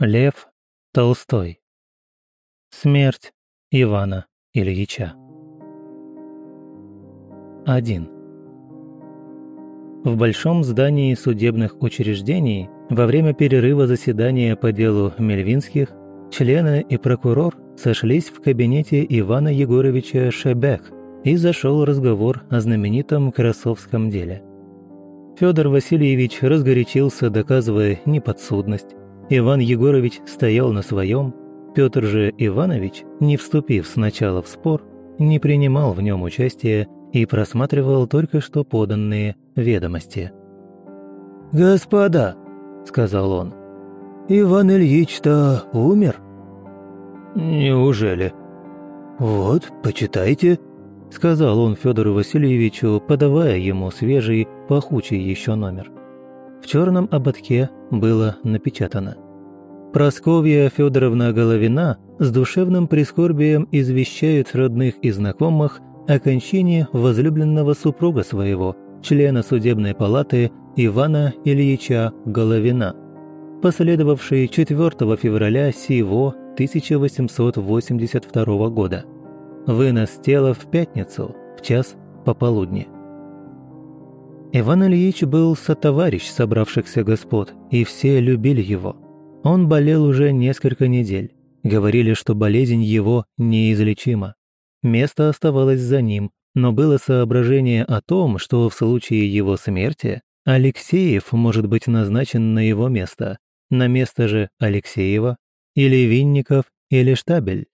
Лев Толстой. Смерть Ивана Ильича. 1. В большом здании судебных учреждений во время перерыва заседания по делу Мельвинских члены и прокурор сошлись в кабинете Ивана Егоровича Шебек, и зашел разговор о знаменитом Красовском деле. Федор Васильевич разгорячился, доказывая неподсудность, Иван Егорович стоял на своем, Петр же Иванович, не вступив сначала в спор, не принимал в нем участия и просматривал только что поданные ведомости. «Господа», — сказал он, — «Иван Ильич-то умер?» «Неужели?» «Вот, почитайте», — сказал он Федору Васильевичу, подавая ему свежий, пахучий еще номер в черном ободке было напечатано. Просковья Федоровна Головина с душевным прискорбием извещает родных и знакомых о кончине возлюбленного супруга своего, члена судебной палаты Ивана Ильича Головина, последовавшей 4 февраля сего 1882 года. Вынос тела в пятницу в час пополудни. Иван Ильич был сотоварищ собравшихся господ, и все любили его. Он болел уже несколько недель. Говорили, что болезнь его неизлечима. Место оставалось за ним, но было соображение о том, что в случае его смерти Алексеев может быть назначен на его место, на место же Алексеева, или Винников, или Штабель.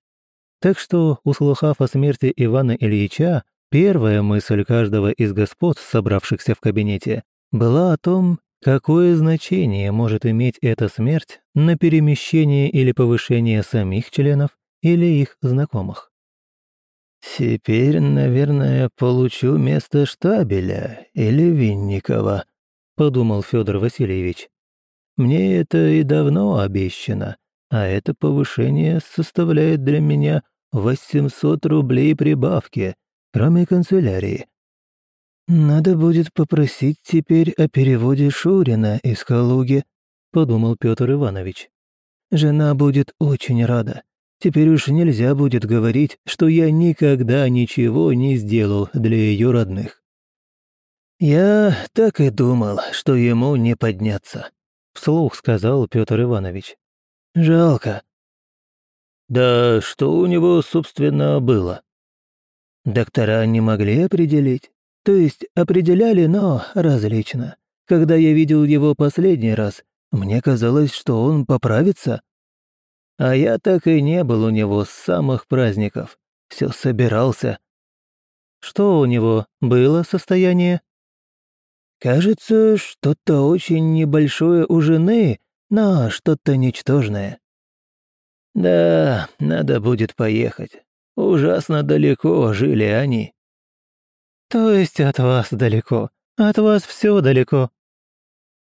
Так что, услыхав о смерти Ивана Ильича, Первая мысль каждого из господ, собравшихся в кабинете, была о том, какое значение может иметь эта смерть на перемещение или повышение самих членов или их знакомых. «Теперь, наверное, получу место Штабеля или Винникова», — подумал Федор Васильевич. «Мне это и давно обещано, а это повышение составляет для меня 800 рублей прибавки, кроме канцелярии. «Надо будет попросить теперь о переводе Шурина из Калуги», — подумал Петр Иванович. «Жена будет очень рада. Теперь уж нельзя будет говорить, что я никогда ничего не сделал для ее родных». «Я так и думал, что ему не подняться», — вслух сказал Петр Иванович. «Жалко». «Да что у него, собственно, было?» Доктора не могли определить. То есть определяли, но различно. Когда я видел его последний раз, мне казалось, что он поправится. А я так и не был у него с самых праздников. Все собирался. Что у него было состояние? Кажется, что-то очень небольшое у жены, но что-то ничтожное. Да, надо будет поехать. Ужасно далеко жили они». «То есть от вас далеко? От вас все далеко?»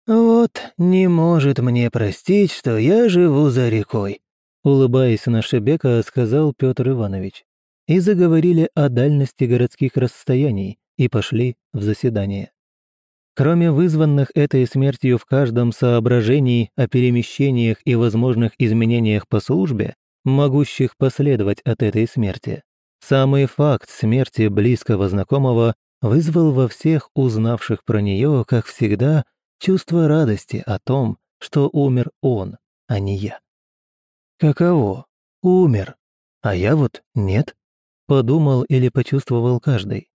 «Вот не может мне простить, что я живу за рекой», улыбаясь на Шебека, сказал Петр Иванович. И заговорили о дальности городских расстояний и пошли в заседание. Кроме вызванных этой смертью в каждом соображении о перемещениях и возможных изменениях по службе, могущих последовать от этой смерти. Самый факт смерти близкого знакомого вызвал во всех узнавших про нее, как всегда, чувство радости о том, что умер он, а не я. Каково? Умер. А я вот нет? Подумал или почувствовал каждый.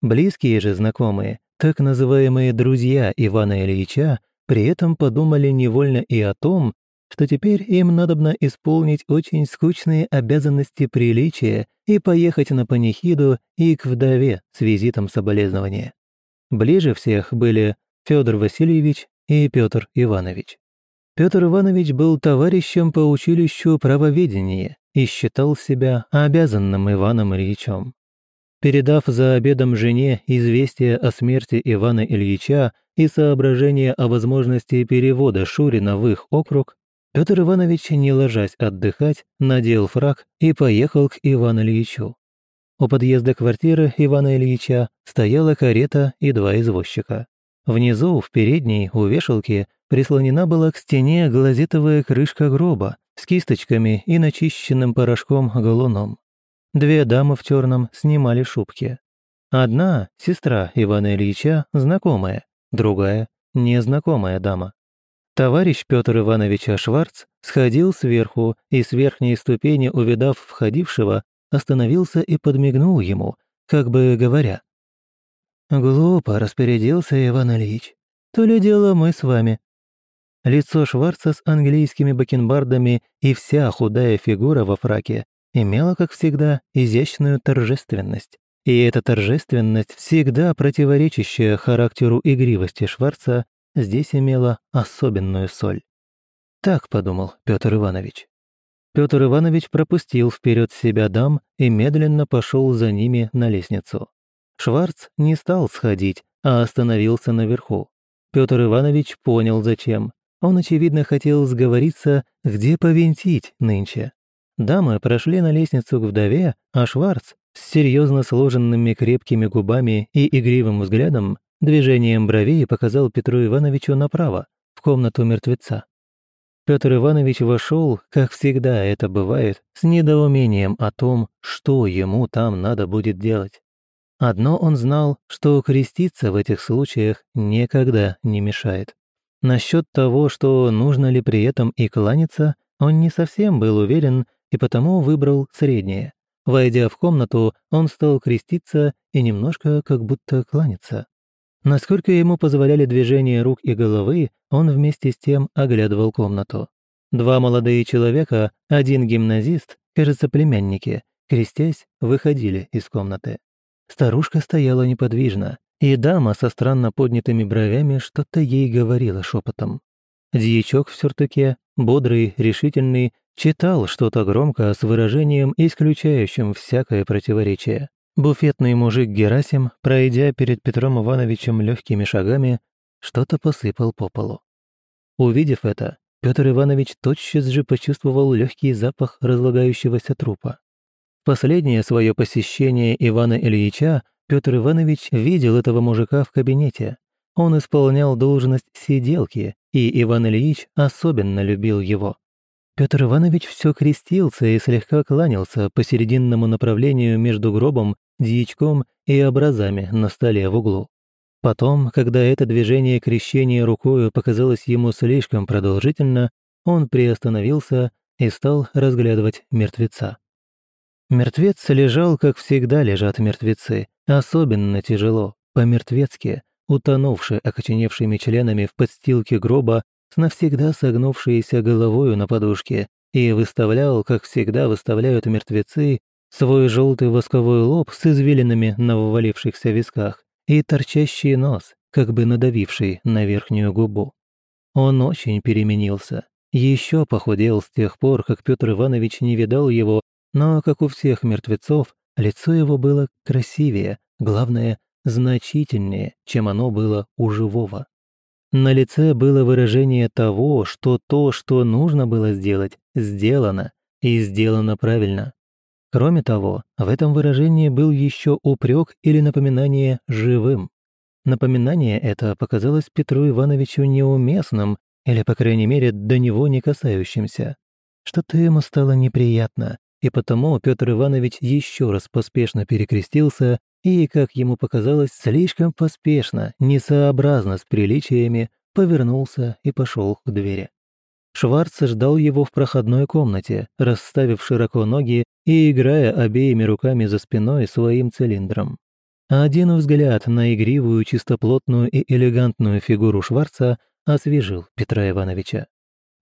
Близкие же знакомые, так называемые друзья Ивана Ильича, при этом подумали невольно и о том, что теперь им надобно исполнить очень скучные обязанности приличия и поехать на панихиду и к вдове с визитом соболезнования. Ближе всех были Федор Васильевич и Петр Иванович. Петр Иванович был товарищем по училищу правоведения и считал себя обязанным Иваном Ильичем. Передав за обедом жене известие о смерти Ивана Ильича и соображение о возможности перевода Шурина в их округ, Петр Иванович, не ложась отдыхать, надел фраг и поехал к Ивану Ильичу. У подъезда квартиры Ивана Ильича стояла карета и два извозчика. Внизу, в передней, у вешалки, прислонена была к стене глазетовая крышка гроба с кисточками и начищенным порошком галуном. Две дамы в черном снимали шубки. Одна, сестра Ивана Ильича, знакомая, другая, незнакомая дама. Товарищ Петр Иванович Шварц сходил сверху и с верхней ступени, увидав входившего, остановился и подмигнул ему, как бы говоря. «Глупо распорядился Иван Ильич. То ли дело мы с вами». Лицо Шварца с английскими бакенбардами и вся худая фигура во фраке имела, как всегда, изящную торжественность. И эта торжественность, всегда противоречащая характеру игривости Шварца, здесь имела особенную соль. Так подумал Петр Иванович. Петр Иванович пропустил вперед себя дам и медленно пошел за ними на лестницу. Шварц не стал сходить, а остановился наверху. Петр Иванович понял, зачем. Он, очевидно, хотел сговориться, где повинтить нынче. Дамы прошли на лестницу к вдове, а Шварц с серьезно сложенными крепкими губами и игривым взглядом движением бровей показал Петру Ивановичу направо, в комнату мертвеца. Петр Иванович вошел, как всегда это бывает, с недоумением о том, что ему там надо будет делать. Одно он знал, что креститься в этих случаях никогда не мешает. Насчет того, что нужно ли при этом и кланяться, он не совсем был уверен и потому выбрал среднее. Войдя в комнату, он стал креститься и немножко как будто кланяться. Насколько ему позволяли движения рук и головы, он вместе с тем оглядывал комнату. Два молодые человека, один гимназист, кажется, племянники, крестясь, выходили из комнаты. Старушка стояла неподвижно, и дама со странно поднятыми бровями что-то ей говорила шепотом. Дьячок в сюртуке, бодрый, решительный, читал что-то громко с выражением, исключающим всякое противоречие. Буфетный мужик Герасим, пройдя перед Петром Ивановичем легкими шагами, что-то посыпал по полу. Увидев это, Петр Иванович тотчас же почувствовал легкий запах разлагающегося трупа. Последнее свое посещение Ивана Ильича Петр Иванович видел этого мужика в кабинете. Он исполнял должность сиделки, и Иван Ильич особенно любил его. Петр Иванович все крестился и слегка кланялся по серединному направлению между гробом, дьячком и образами на столе в углу. Потом, когда это движение крещения рукою показалось ему слишком продолжительно, он приостановился и стал разглядывать мертвеца. Мертвец лежал, как всегда лежат мертвецы, особенно тяжело, по-мертвецки, утонувший окоченевшими членами в подстилке гроба с навсегда согнувшейся головою на подушке и выставлял, как всегда выставляют мертвецы, свой желтый восковой лоб с извилинами на ввалившихся висках и торчащий нос, как бы надавивший на верхнюю губу. Он очень переменился, еще похудел с тех пор, как Петр Иванович не видал его, но, как у всех мертвецов, лицо его было красивее, главное, значительнее, чем оно было у живого. На лице было выражение того, что то, что нужно было сделать, сделано, и сделано правильно. Кроме того, в этом выражении был еще упрек или напоминание «живым». Напоминание это показалось Петру Ивановичу неуместным или, по крайней мере, до него не касающимся. Что-то ему стало неприятно, и потому Петр Иванович еще раз поспешно перекрестился и, как ему показалось, слишком поспешно, несообразно с приличиями, повернулся и пошел к двери. Шварц ждал его в проходной комнате, расставив широко ноги и играя обеими руками за спиной своим цилиндром. Один взгляд на игривую, чистоплотную и элегантную фигуру Шварца освежил Петра Ивановича.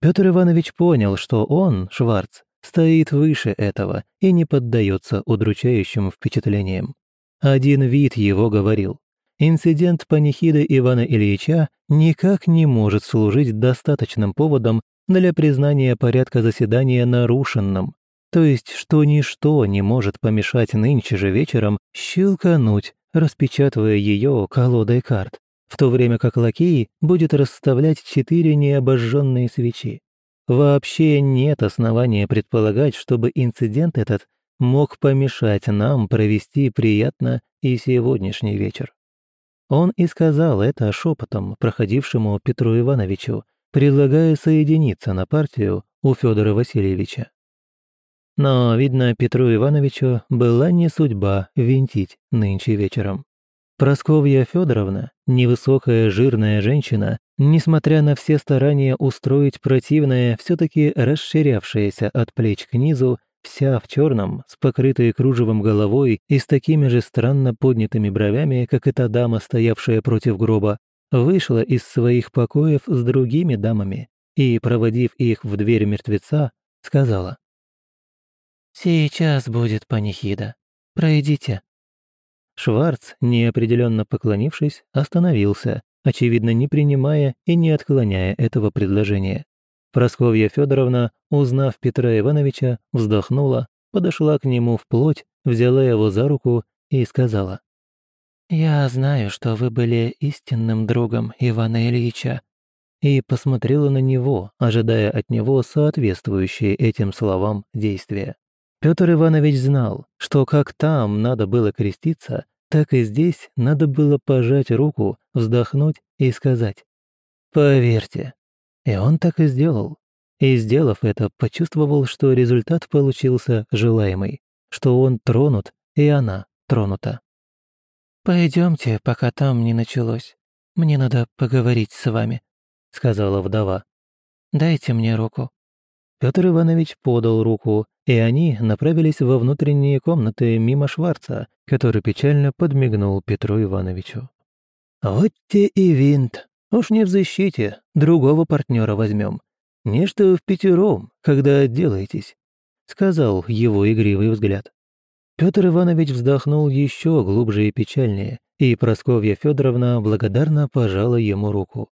Петр Иванович понял, что он, Шварц, стоит выше этого и не поддается удручающим впечатлениям. Один вид его говорил. Инцидент панихиды Ивана Ильича никак не может служить достаточным поводом для признания порядка заседания нарушенным, то есть что ничто не может помешать нынче же вечером щелкануть, распечатывая ее колодой карт, в то время как лакей будет расставлять четыре необожженные свечи. Вообще нет основания предполагать, чтобы инцидент этот мог помешать нам провести приятно и сегодняшний вечер. Он и сказал это шепотом проходившему Петру Ивановичу, предлагая соединиться на партию у Федора Васильевича. Но, видно, Петру Ивановичу была не судьба винтить нынче вечером. Просковья Федоровна, невысокая жирная женщина, несмотря на все старания устроить противное, все-таки расширявшаяся от плеч к низу, вся в черном, с покрытой кружевом головой и с такими же странно поднятыми бровями, как эта дама, стоявшая против гроба, вышла из своих покоев с другими дамами и, проводив их в дверь мертвеца, сказала «Сейчас будет панихида. Пройдите». Шварц, неопределенно поклонившись, остановился, очевидно, не принимая и не отклоняя этого предложения. Просковья Федоровна, узнав Петра Ивановича, вздохнула, подошла к нему вплоть, взяла его за руку и сказала. «Я знаю, что вы были истинным другом Ивана Ильича», и посмотрела на него, ожидая от него соответствующие этим словам действия. Петр Иванович знал, что как там надо было креститься, так и здесь надо было пожать руку, вздохнуть и сказать «Поверьте, и он так и сделал. И сделав это, почувствовал, что результат получился желаемый, что он тронут, и она тронута. «Пойдемте, пока там не началось. Мне надо поговорить с вами», — сказала вдова. «Дайте мне руку». Петр Иванович подал руку, и они направились во внутренние комнаты мимо Шварца, который печально подмигнул Петру Ивановичу. «Вот те и винт», Уж не в защите, другого партнера возьмем. Не что в пятером, когда отделаетесь», — сказал его игривый взгляд. Петр Иванович вздохнул еще глубже и печальнее, и Просковья Федоровна благодарно пожала ему руку.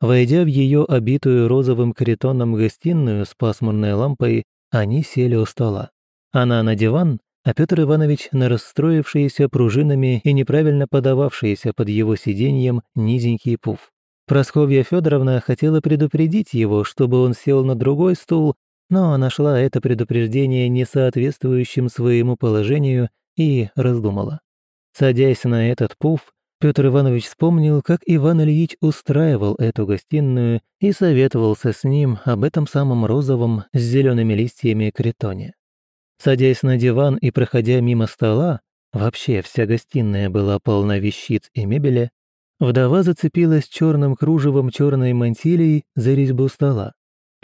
Войдя в ее обитую розовым каретоном гостиную с пасмурной лампой, они сели у стола. Она на диван, а Петр Иванович на расстроившиеся пружинами и неправильно подававшиеся под его сиденьем низенький пуф. Просковья Федоровна хотела предупредить его, чтобы он сел на другой стул, но нашла это предупреждение несоответствующим своему положению и раздумала. Садясь на этот пуф, Петр Иванович вспомнил, как Иван Ильич устраивал эту гостиную и советовался с ним об этом самом розовом с зелеными листьями кретоне. Садясь на диван и проходя мимо стола, вообще вся гостиная была полна вещиц и мебели, Вдова зацепилась черным кружевом черной мантилии за резьбу стола.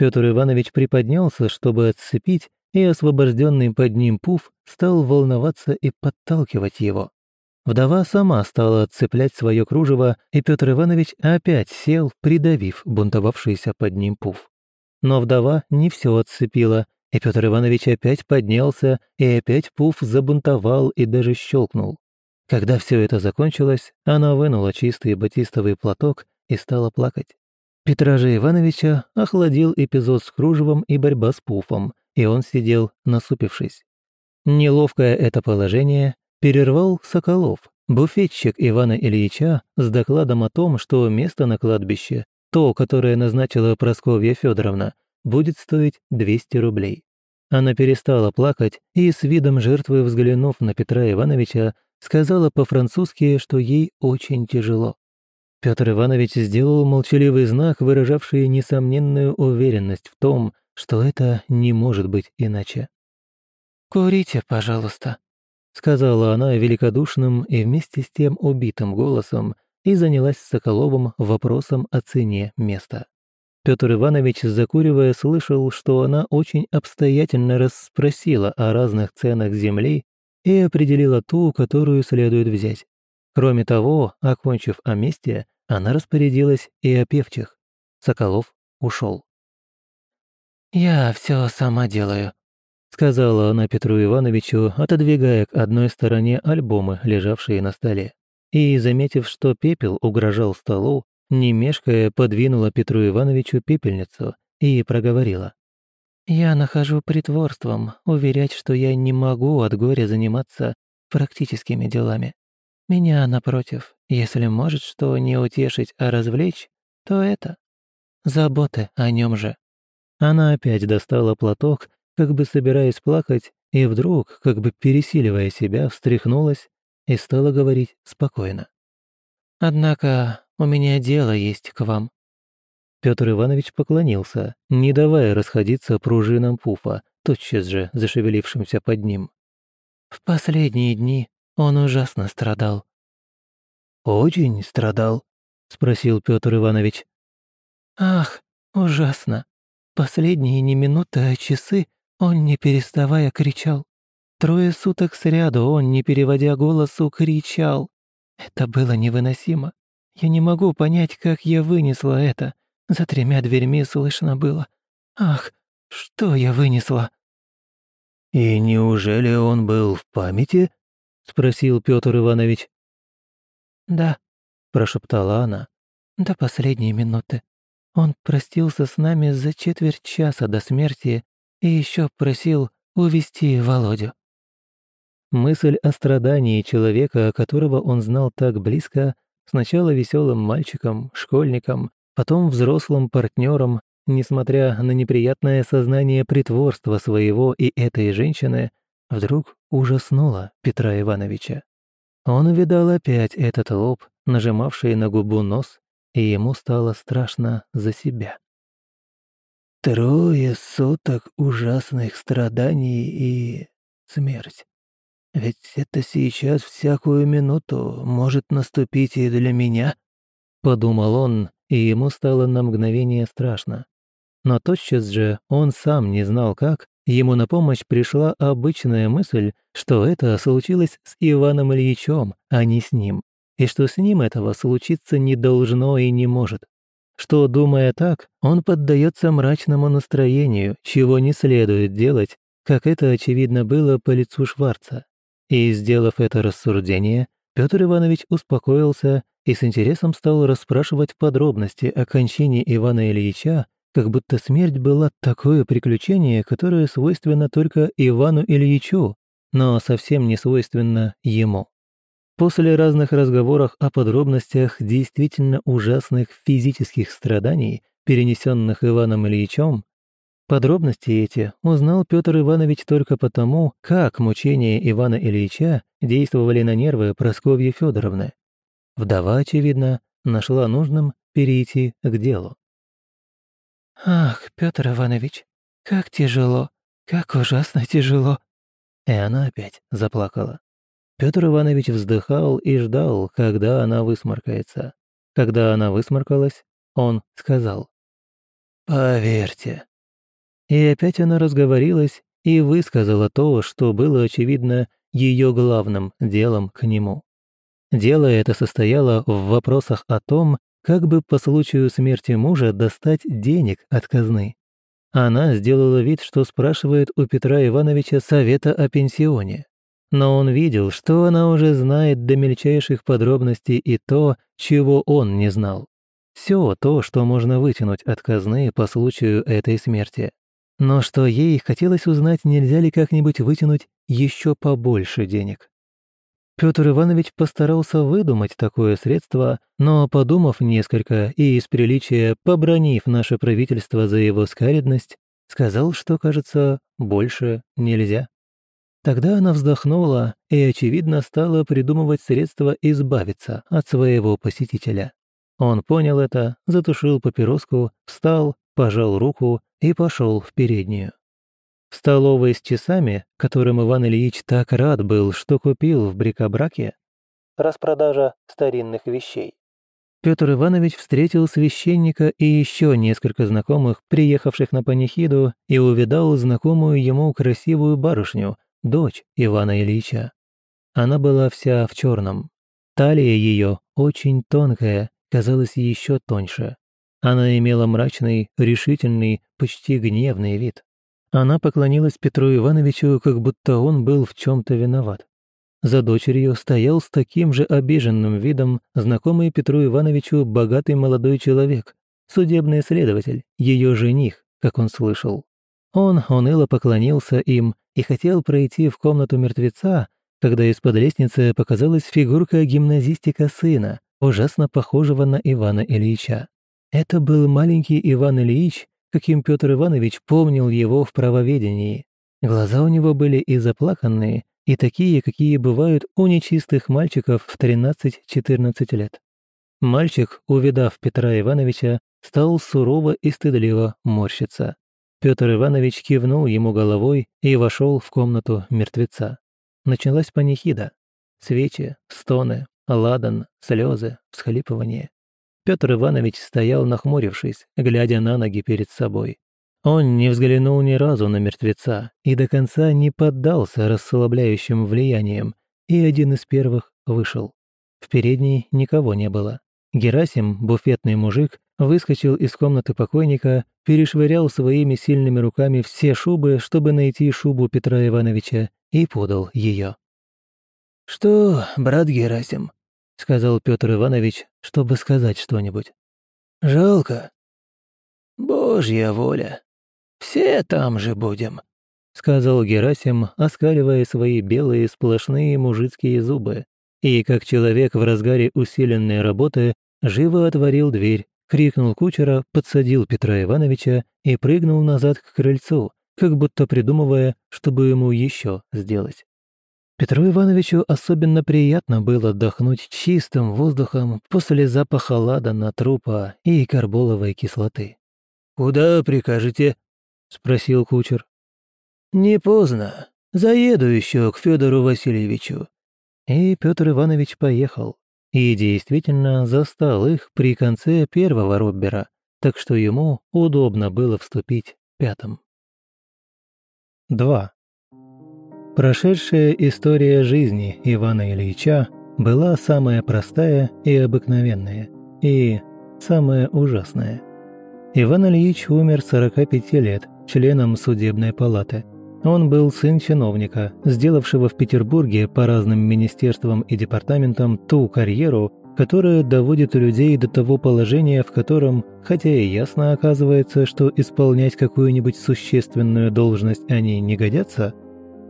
Петр Иванович приподнялся, чтобы отцепить, и освобожденный под ним пуф стал волноваться и подталкивать его. Вдова сама стала отцеплять свое кружево, и Петр Иванович опять сел, придавив бунтовавшийся под ним пуф. Но вдова не все отцепила, и Петр Иванович опять поднялся, и опять пуф забунтовал и даже щелкнул. Когда все это закончилось, она вынула чистый батистовый платок и стала плакать. Петра же Ивановича охладил эпизод с кружевом и борьба с пуфом, и он сидел, насупившись. Неловкое это положение перервал Соколов, буфетчик Ивана Ильича, с докладом о том, что место на кладбище, то, которое назначила Просковья Федоровна, будет стоить 200 рублей. Она перестала плакать и, с видом жертвы взглянув на Петра Ивановича, сказала по-французски, что ей очень тяжело. Петр Иванович сделал молчаливый знак, выражавший несомненную уверенность в том, что это не может быть иначе. «Курите, пожалуйста», — сказала она великодушным и вместе с тем убитым голосом и занялась с Соколовым вопросом о цене места. Петр Иванович, закуривая, слышал, что она очень обстоятельно расспросила о разных ценах земли и определила ту, которую следует взять. Кроме того, окончив о месте, она распорядилась и о певчих. Соколов ушел. «Я все сама делаю», — сказала она Петру Ивановичу, отодвигая к одной стороне альбомы, лежавшие на столе. И, заметив, что пепел угрожал столу, не мешкая, подвинула Петру Ивановичу пепельницу и проговорила. Я нахожу притворством уверять, что я не могу от горя заниматься практическими делами. Меня, напротив, если может что не утешить, а развлечь, то это заботы о нем же. Она опять достала платок, как бы собираясь плакать, и вдруг, как бы пересиливая себя, встряхнулась и стала говорить спокойно. Однако у меня дело есть к вам». Петр Иванович поклонился, не давая расходиться пружинам пуфа, тотчас же зашевелившимся под ним. В последние дни он ужасно страдал. «Очень страдал?» — спросил Петр Иванович. «Ах, ужасно. Последние не минуты, а часы он, не переставая, кричал. Трое суток сряду он, не переводя голосу, кричал. Это было невыносимо. Я не могу понять, как я вынесла это. За тремя дверьми слышно было. Ах, что я вынесла!» «И неужели он был в памяти?» — спросил Петр Иванович. «Да», — прошептала она, — «до последней минуты. Он простился с нами за четверть часа до смерти и еще просил увести Володю». Мысль о страдании человека, которого он знал так близко, сначала веселым мальчиком, школьником, потом взрослым партнером, несмотря на неприятное сознание притворства своего и этой женщины, вдруг ужаснула Петра Ивановича. Он увидал опять этот лоб, нажимавший на губу нос, и ему стало страшно за себя. «Трое суток ужасных страданий и смерть. Ведь это сейчас всякую минуту может наступить и для меня», — подумал он, и ему стало на мгновение страшно. Но тотчас же он сам не знал как, ему на помощь пришла обычная мысль, что это случилось с Иваном Ильичем, а не с ним, и что с ним этого случиться не должно и не может. Что, думая так, он поддается мрачному настроению, чего не следует делать, как это очевидно было по лицу Шварца. И, сделав это рассуждение, Петр Иванович успокоился и с интересом стал расспрашивать подробности о кончине Ивана Ильича как будто смерть была такое приключение, которое свойственно только Ивану Ильичу, но совсем не свойственно ему. После разных разговоров о подробностях действительно ужасных физических страданий, перенесенных Иваном Ильичем, подробности эти узнал Петр Иванович только потому, как мучения Ивана Ильича действовали на нервы Просковьи Федоровны. Вдова, очевидно, нашла нужным перейти к делу. «Ах, Петр Иванович, как тяжело, как ужасно тяжело!» И она опять заплакала. Петр Иванович вздыхал и ждал, когда она высморкается. Когда она высморкалась, он сказал «Поверьте». И опять она разговорилась и высказала то, что было, очевидно, ее главным делом к нему. Дело это состояло в вопросах о том, как бы по случаю смерти мужа достать денег от казны. Она сделала вид, что спрашивает у Петра Ивановича совета о пенсионе. Но он видел, что она уже знает до мельчайших подробностей и то, чего он не знал. Все то, что можно вытянуть от казны по случаю этой смерти. Но что ей хотелось узнать, нельзя ли как-нибудь вытянуть еще побольше денег. Петр Иванович постарался выдумать такое средство, но, подумав несколько и из приличия побронив наше правительство за его скаредность, сказал, что, кажется, больше нельзя. Тогда она вздохнула и, очевидно, стала придумывать средства избавиться от своего посетителя. Он понял это, затушил папироску, встал, пожал руку и пошел в переднюю. В столовой с часами, которым Иван Ильич так рад был, что купил в брикобраке, распродажа старинных вещей, Петр Иванович встретил священника и еще несколько знакомых, приехавших на панихиду, и увидал знакомую ему красивую барышню, дочь Ивана Ильича. Она была вся в черном. Талия ее, очень тонкая, казалась еще тоньше. Она имела мрачный, решительный, почти гневный вид. Она поклонилась Петру Ивановичу, как будто он был в чем-то виноват. За дочерью стоял с таким же обиженным видом знакомый Петру Ивановичу богатый молодой человек, судебный следователь, ее жених, как он слышал. Он уныло поклонился им и хотел пройти в комнату мертвеца, когда из-под лестницы показалась фигурка гимназистика сына, ужасно похожего на Ивана Ильича. Это был маленький Иван Ильич, каким Петр Иванович помнил его в правоведении. Глаза у него были и заплаканные, и такие, какие бывают у нечистых мальчиков в 13-14 лет. Мальчик, увидав Петра Ивановича, стал сурово и стыдливо морщиться. Петр Иванович кивнул ему головой и вошел в комнату мертвеца. Началась панихида. Свечи, стоны, ладан, слезы, всхлипывание. Петр Иванович стоял нахмурившись, глядя на ноги перед собой. Он не взглянул ни разу на мертвеца и до конца не поддался расслабляющим влияниям, и один из первых вышел. В передней никого не было. Герасим, буфетный мужик, выскочил из комнаты покойника, перешвырял своими сильными руками все шубы, чтобы найти шубу Петра Ивановича, и подал ее. «Что, брат Герасим?» — сказал Петр Иванович, чтобы сказать что-нибудь. «Жалко». «Божья воля. Все там же будем», — сказал Герасим, оскаливая свои белые сплошные мужицкие зубы, и, как человек в разгаре усиленной работы, живо отворил дверь, крикнул кучера, подсадил Петра Ивановича и прыгнул назад к крыльцу, как будто придумывая, чтобы ему еще сделать. Петру Ивановичу особенно приятно было отдохнуть чистым воздухом после запаха ладана, трупа и карболовой кислоты. «Куда прикажете?» — спросил кучер. «Не поздно. Заеду еще к Федору Васильевичу. И Петр Иванович поехал. И действительно застал их при конце первого роббера, так что ему удобно было вступить пятым. 2. Прошедшая история жизни Ивана Ильича была самая простая и обыкновенная, и самая ужасная. Иван Ильич умер 45 лет, членом судебной палаты – он был сын чиновника, сделавшего в Петербурге по разным министерствам и департаментам ту карьеру, которая доводит людей до того положения, в котором, хотя и ясно оказывается, что исполнять какую-нибудь существенную должность они не годятся,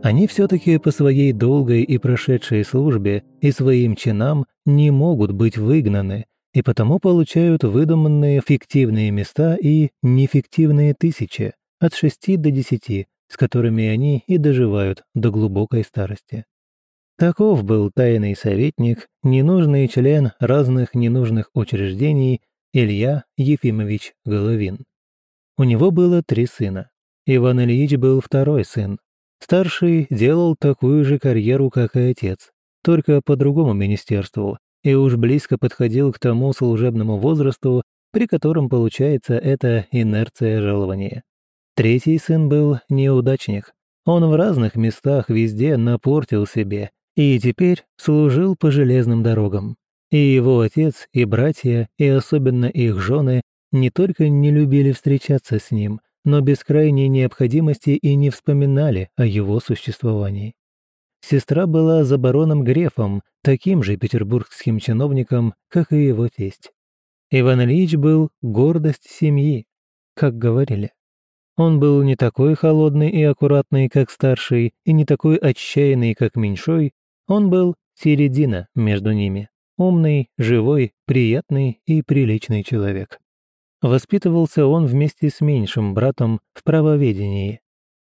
они все-таки по своей долгой и прошедшей службе и своим чинам не могут быть выгнаны, и потому получают выдуманные фиктивные места и нефиктивные тысячи, от шести до десяти, с которыми они и доживают до глубокой старости. Таков был тайный советник, ненужный член разных ненужных учреждений Илья Ефимович Головин. У него было три сына. Иван Ильич был второй сын. Старший делал такую же карьеру, как и отец, только по другому министерству, и уж близко подходил к тому служебному возрасту, при котором получается эта инерция жалования. Третий сын был неудачник. Он в разных местах везде напортил себе и теперь служил по железным дорогам. И его отец, и братья, и особенно их жены не только не любили встречаться с ним, но без крайней необходимости и не вспоминали о его существовании. Сестра была за бароном Грефом, таким же петербургским чиновником, как и его тесть. Иван Ильич был гордость семьи, как говорили. Он был не такой холодный и аккуратный, как старший, и не такой отчаянный, как меньшой. Он был середина между ними. Умный, живой, приятный и приличный человек. Воспитывался он вместе с меньшим братом в правоведении.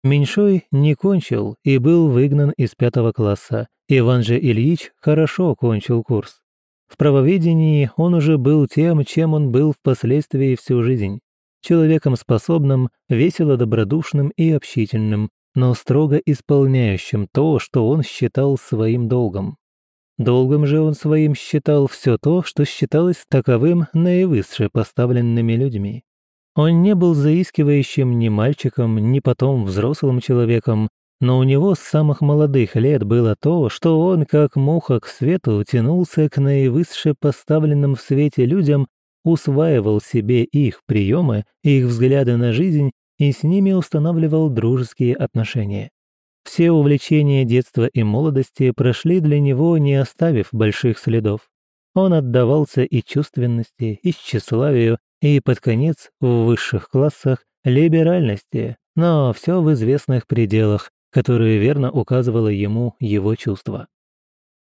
Меньшой не кончил и был выгнан из пятого класса. Иван же Ильич хорошо кончил курс. В правоведении он уже был тем, чем он был впоследствии всю жизнь человеком способным, весело добродушным и общительным, но строго исполняющим то, что он считал своим долгом. Долгом же он своим считал все то, что считалось таковым наивысше поставленными людьми. Он не был заискивающим ни мальчиком, ни потом взрослым человеком, но у него с самых молодых лет было то, что он, как муха к свету, тянулся к наивысше поставленным в свете людям усваивал себе их приемы, их взгляды на жизнь и с ними устанавливал дружеские отношения. Все увлечения детства и молодости прошли для него, не оставив больших следов. Он отдавался и чувственности, и тщеславию, и под конец в высших классах либеральности, но все в известных пределах, которые верно указывало ему его чувство.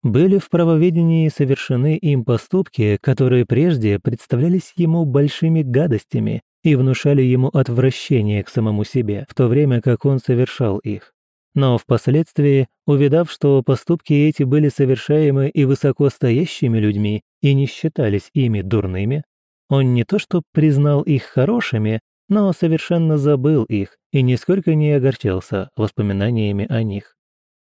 Были в правоведении совершены им поступки, которые прежде представлялись ему большими гадостями и внушали ему отвращение к самому себе, в то время как он совершал их. Но впоследствии, увидав, что поступки эти были совершаемы и высокостоящими людьми, и не считались ими дурными, он не то что признал их хорошими, но совершенно забыл их и нисколько не огорчался воспоминаниями о них.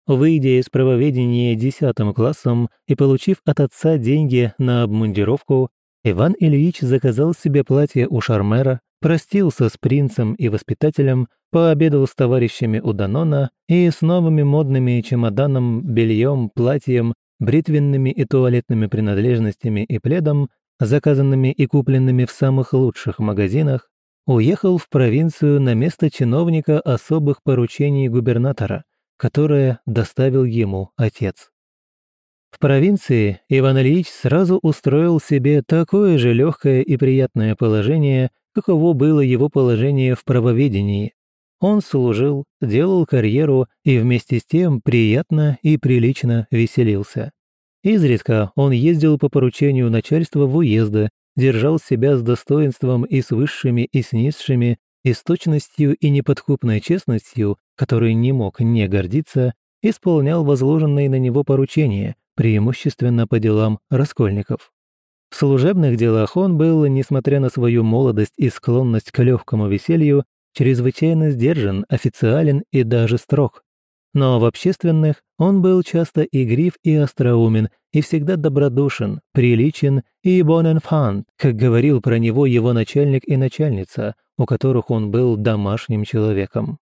Выйдя из правоведения десятым классом и получив от отца деньги на обмундировку, Иван Ильич заказал себе платье у шармера, простился с принцем и воспитателем, пообедал с товарищами у Данона и с новыми модными чемоданом, бельем, платьем, бритвенными и туалетными принадлежностями и пледом, заказанными и купленными в самых лучших магазинах, уехал в провинцию на место чиновника особых поручений губернатора, которое доставил ему отец. В провинции Иван Ильич сразу устроил себе такое же легкое и приятное положение, каково было его положение в правоведении. Он служил, делал карьеру и вместе с тем приятно и прилично веселился. Изредка он ездил по поручению начальства в уезды, держал себя с достоинством и с высшими, и с низшими, и с точностью и неподкупной честностью, которой не мог не гордиться, исполнял возложенные на него поручения, преимущественно по делам раскольников. В служебных делах он был, несмотря на свою молодость и склонность к легкому веселью, чрезвычайно сдержан, официален и даже строг. Но в общественных он был часто игрив и остроумен, и всегда добродушен, приличен и enfant, как говорил про него его начальник и начальница, у которых он был домашним человеком.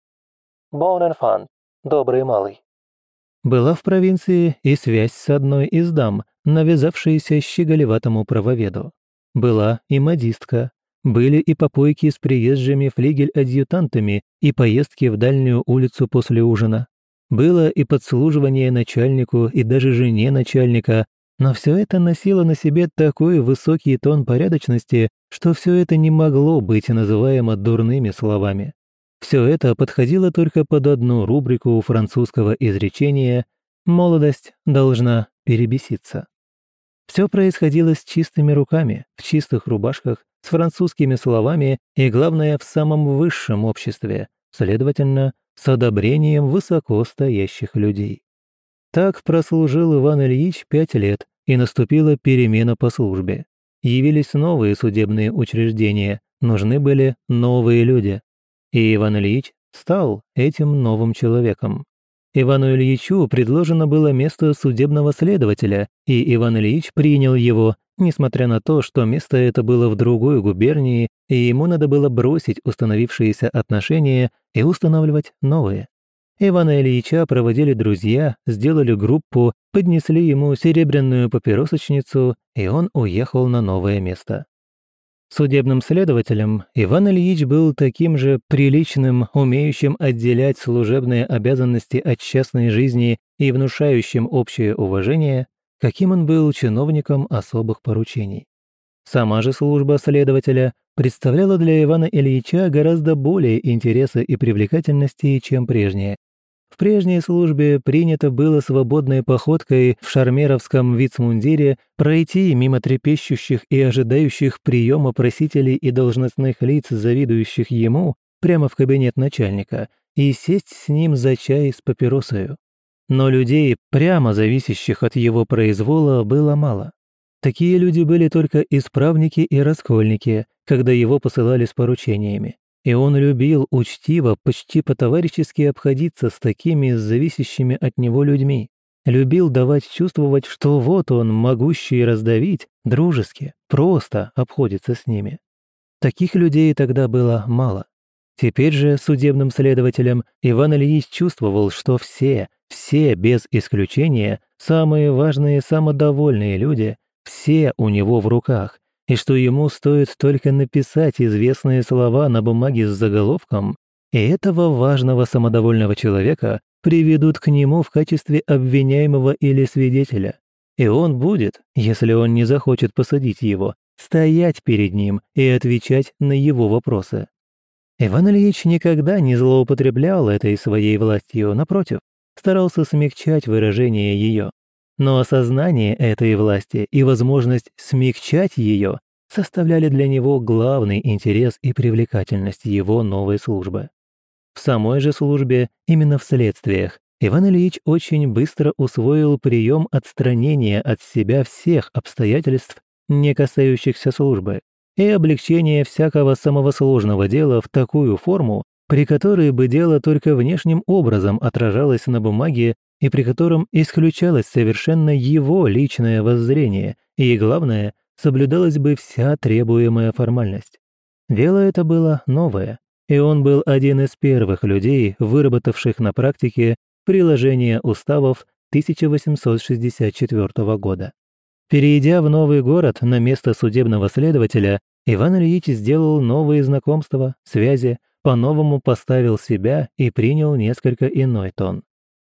Enfant, добрый малый. Была в провинции и связь с одной из дам, навязавшаяся щеголеватому правоведу. Была и модистка, были и попойки с приезжими флигель-адъютантами и поездки в дальнюю улицу после ужина. Было и подслуживание начальнику и даже жене начальника, но все это носило на себе такой высокий тон порядочности, что все это не могло быть называемо дурными словами. Все это подходило только под одну рубрику французского изречения «молодость должна перебеситься». Все происходило с чистыми руками, в чистых рубашках, с французскими словами и, главное, в самом высшем обществе, следовательно, с одобрением высоко стоящих людей. Так прослужил Иван Ильич пять лет, и наступила перемена по службе. Явились новые судебные учреждения, нужны были новые люди. И Иван Ильич стал этим новым человеком. Ивану Ильичу предложено было место судебного следователя, и Иван Ильич принял его, несмотря на то, что место это было в другой губернии, и ему надо было бросить установившиеся отношения и устанавливать новые. Ивана Ильича проводили друзья, сделали группу, поднесли ему серебряную папиросочницу, и он уехал на новое место. Судебным следователем Иван Ильич был таким же приличным, умеющим отделять служебные обязанности от частной жизни и внушающим общее уважение, каким он был чиновником особых поручений. Сама же служба следователя представляла для Ивана Ильича гораздо более интереса и привлекательности, чем прежняя. В прежней службе принято было свободной походкой в шармеровском вицмундире пройти мимо трепещущих и ожидающих приема просителей и должностных лиц, завидующих ему, прямо в кабинет начальника, и сесть с ним за чай с папиросою. Но людей, прямо зависящих от его произвола, было мало. Такие люди были только исправники и раскольники, когда его посылали с поручениями. И он любил учтиво, почти по-товарищески обходиться с такими зависящими от него людьми. Любил давать чувствовать, что вот он, могущий раздавить, дружески, просто обходится с ними. Таких людей тогда было мало. Теперь же судебным следователем Иван Ильич чувствовал, что все, все без исключения, самые важные, самодовольные люди, все у него в руках, и что ему стоит только написать известные слова на бумаге с заголовком, и этого важного самодовольного человека приведут к нему в качестве обвиняемого или свидетеля. И он будет, если он не захочет посадить его, стоять перед ним и отвечать на его вопросы. Иван Ильич никогда не злоупотреблял этой своей властью, напротив, старался смягчать выражение ее. Но осознание этой власти и возможность смягчать ее составляли для него главный интерес и привлекательность его новой службы. В самой же службе, именно в следствиях, Иван Ильич очень быстро усвоил прием отстранения от себя всех обстоятельств, не касающихся службы, и облегчения всякого самого сложного дела в такую форму, при которой бы дело только внешним образом отражалось на бумаге и при котором исключалось совершенно его личное воззрение, и, главное, соблюдалась бы вся требуемая формальность. Дело это было новое, и он был один из первых людей, выработавших на практике приложение уставов 1864 года. Перейдя в новый город на место судебного следователя, Иван Ильич сделал новые знакомства, связи, по-новому поставил себя и принял несколько иной тон.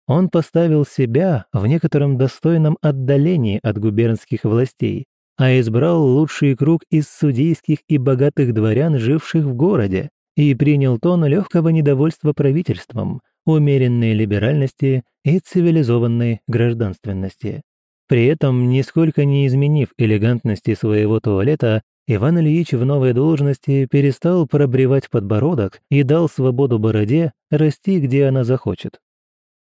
Он поставил себя в некотором достойном отдалении от губернских властей, а избрал лучший круг из судейских и богатых дворян, живших в городе, и принял тон легкого недовольства правительством, умеренной либеральности и цивилизованной гражданственности. При этом, нисколько не изменив элегантности своего туалета, Иван Ильич в новой должности перестал пробривать подбородок и дал свободу бороде расти, где она захочет.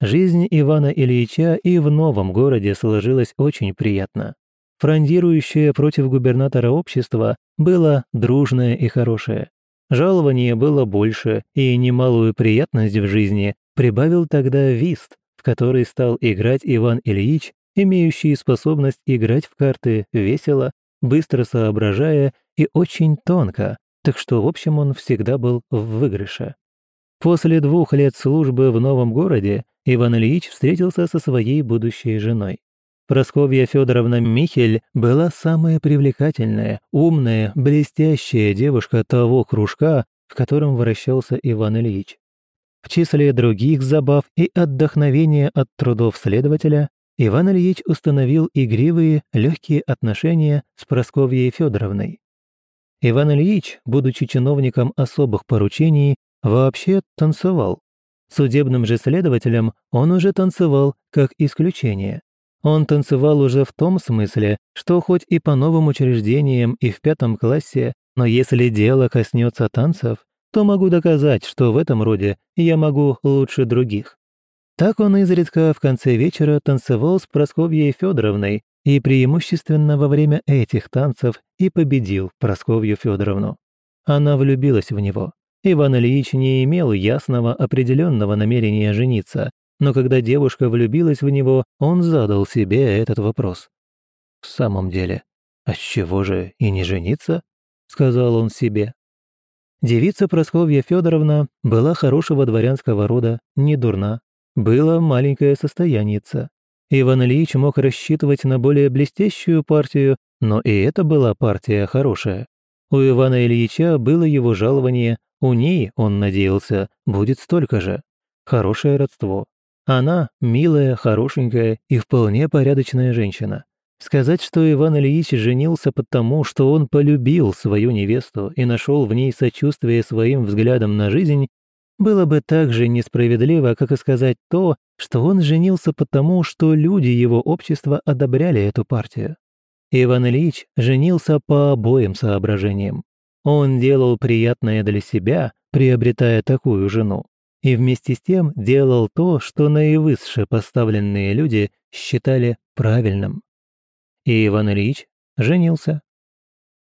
Жизнь Ивана Ильича и в новом городе сложилась очень приятно. Фрондирующее против губернатора общество было дружное и хорошее. Жалование было больше, и немалую приятность в жизни прибавил тогда вист, в который стал играть Иван Ильич, имеющий способность играть в карты весело, быстро соображая и очень тонко, так что в общем он всегда был в выигрыше. После двух лет службы в новом городе Иван Ильич встретился со своей будущей женой. Просковья Федоровна Михель была самая привлекательная, умная, блестящая девушка того кружка, в котором вращался Иван Ильич. В числе других забав и отдохновения от трудов следователя Иван Ильич установил игривые, легкие отношения с Просковьей Федоровной. Иван Ильич, будучи чиновником особых поручений, вообще танцевал. Судебным же следователем он уже танцевал как исключение. Он танцевал уже в том смысле, что хоть и по новым учреждениям и в пятом классе, но если дело коснется танцев, то могу доказать, что в этом роде я могу лучше других. Так он изредка в конце вечера танцевал с Просковьей Федоровной и преимущественно во время этих танцев и победил Просковью Федоровну. Она влюбилась в него. Иван Ильич не имел ясного определенного намерения жениться, но когда девушка влюбилась в него, он задал себе этот вопрос. «В самом деле, а с чего же и не жениться?» — сказал он себе. Девица Просковья Федоровна была хорошего дворянского рода, не дурна, было маленькое состояница. Иван Ильич мог рассчитывать на более блестящую партию, но и это была партия хорошая. У Ивана Ильича было его жалование, у ней, он надеялся, будет столько же. Хорошее родство. Она милая, хорошенькая и вполне порядочная женщина. Сказать, что Иван Ильич женился потому, что он полюбил свою невесту и нашел в ней сочувствие своим взглядом на жизнь, было бы так же несправедливо, как и сказать то, что он женился потому, что люди его общества одобряли эту партию. Иван Ильич женился по обоим соображениям. Он делал приятное для себя, приобретая такую жену, и вместе с тем делал то, что наивысше поставленные люди считали правильным. И Иван Ильич женился.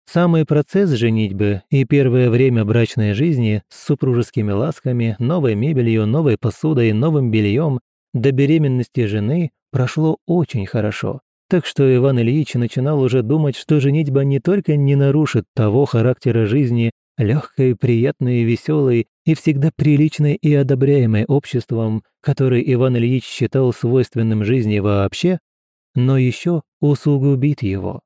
Самый процесс женитьбы и первое время брачной жизни с супружескими ласками, новой мебелью, новой посудой, новым бельем до беременности жены прошло очень хорошо. Так что Иван Ильич начинал уже думать, что женитьба не только не нарушит того характера жизни, легкой, приятной, веселой и всегда приличной и одобряемой обществом, который Иван Ильич считал свойственным жизни вообще, но еще усугубит его.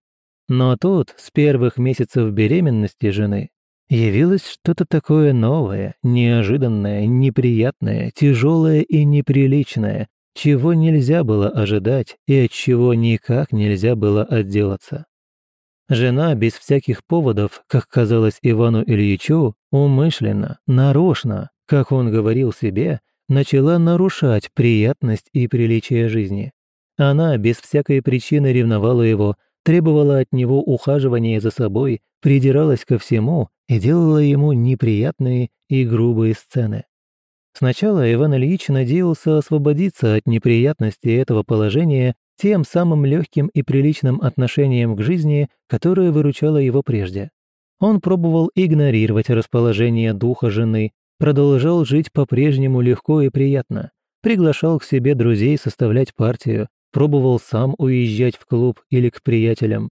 Но тут, с первых месяцев беременности жены, явилось что-то такое новое, неожиданное, неприятное, тяжелое и неприличное, чего нельзя было ожидать и от чего никак нельзя было отделаться. Жена без всяких поводов, как казалось Ивану Ильичу, умышленно, нарочно, как он говорил себе, начала нарушать приятность и приличие жизни. Она без всякой причины ревновала его, требовала от него ухаживания за собой, придиралась ко всему и делала ему неприятные и грубые сцены. Сначала Иван Ильич надеялся освободиться от неприятностей этого положения тем самым легким и приличным отношением к жизни, которое выручало его прежде. Он пробовал игнорировать расположение духа жены, продолжал жить по-прежнему легко и приятно, приглашал к себе друзей составлять партию, пробовал сам уезжать в клуб или к приятелям.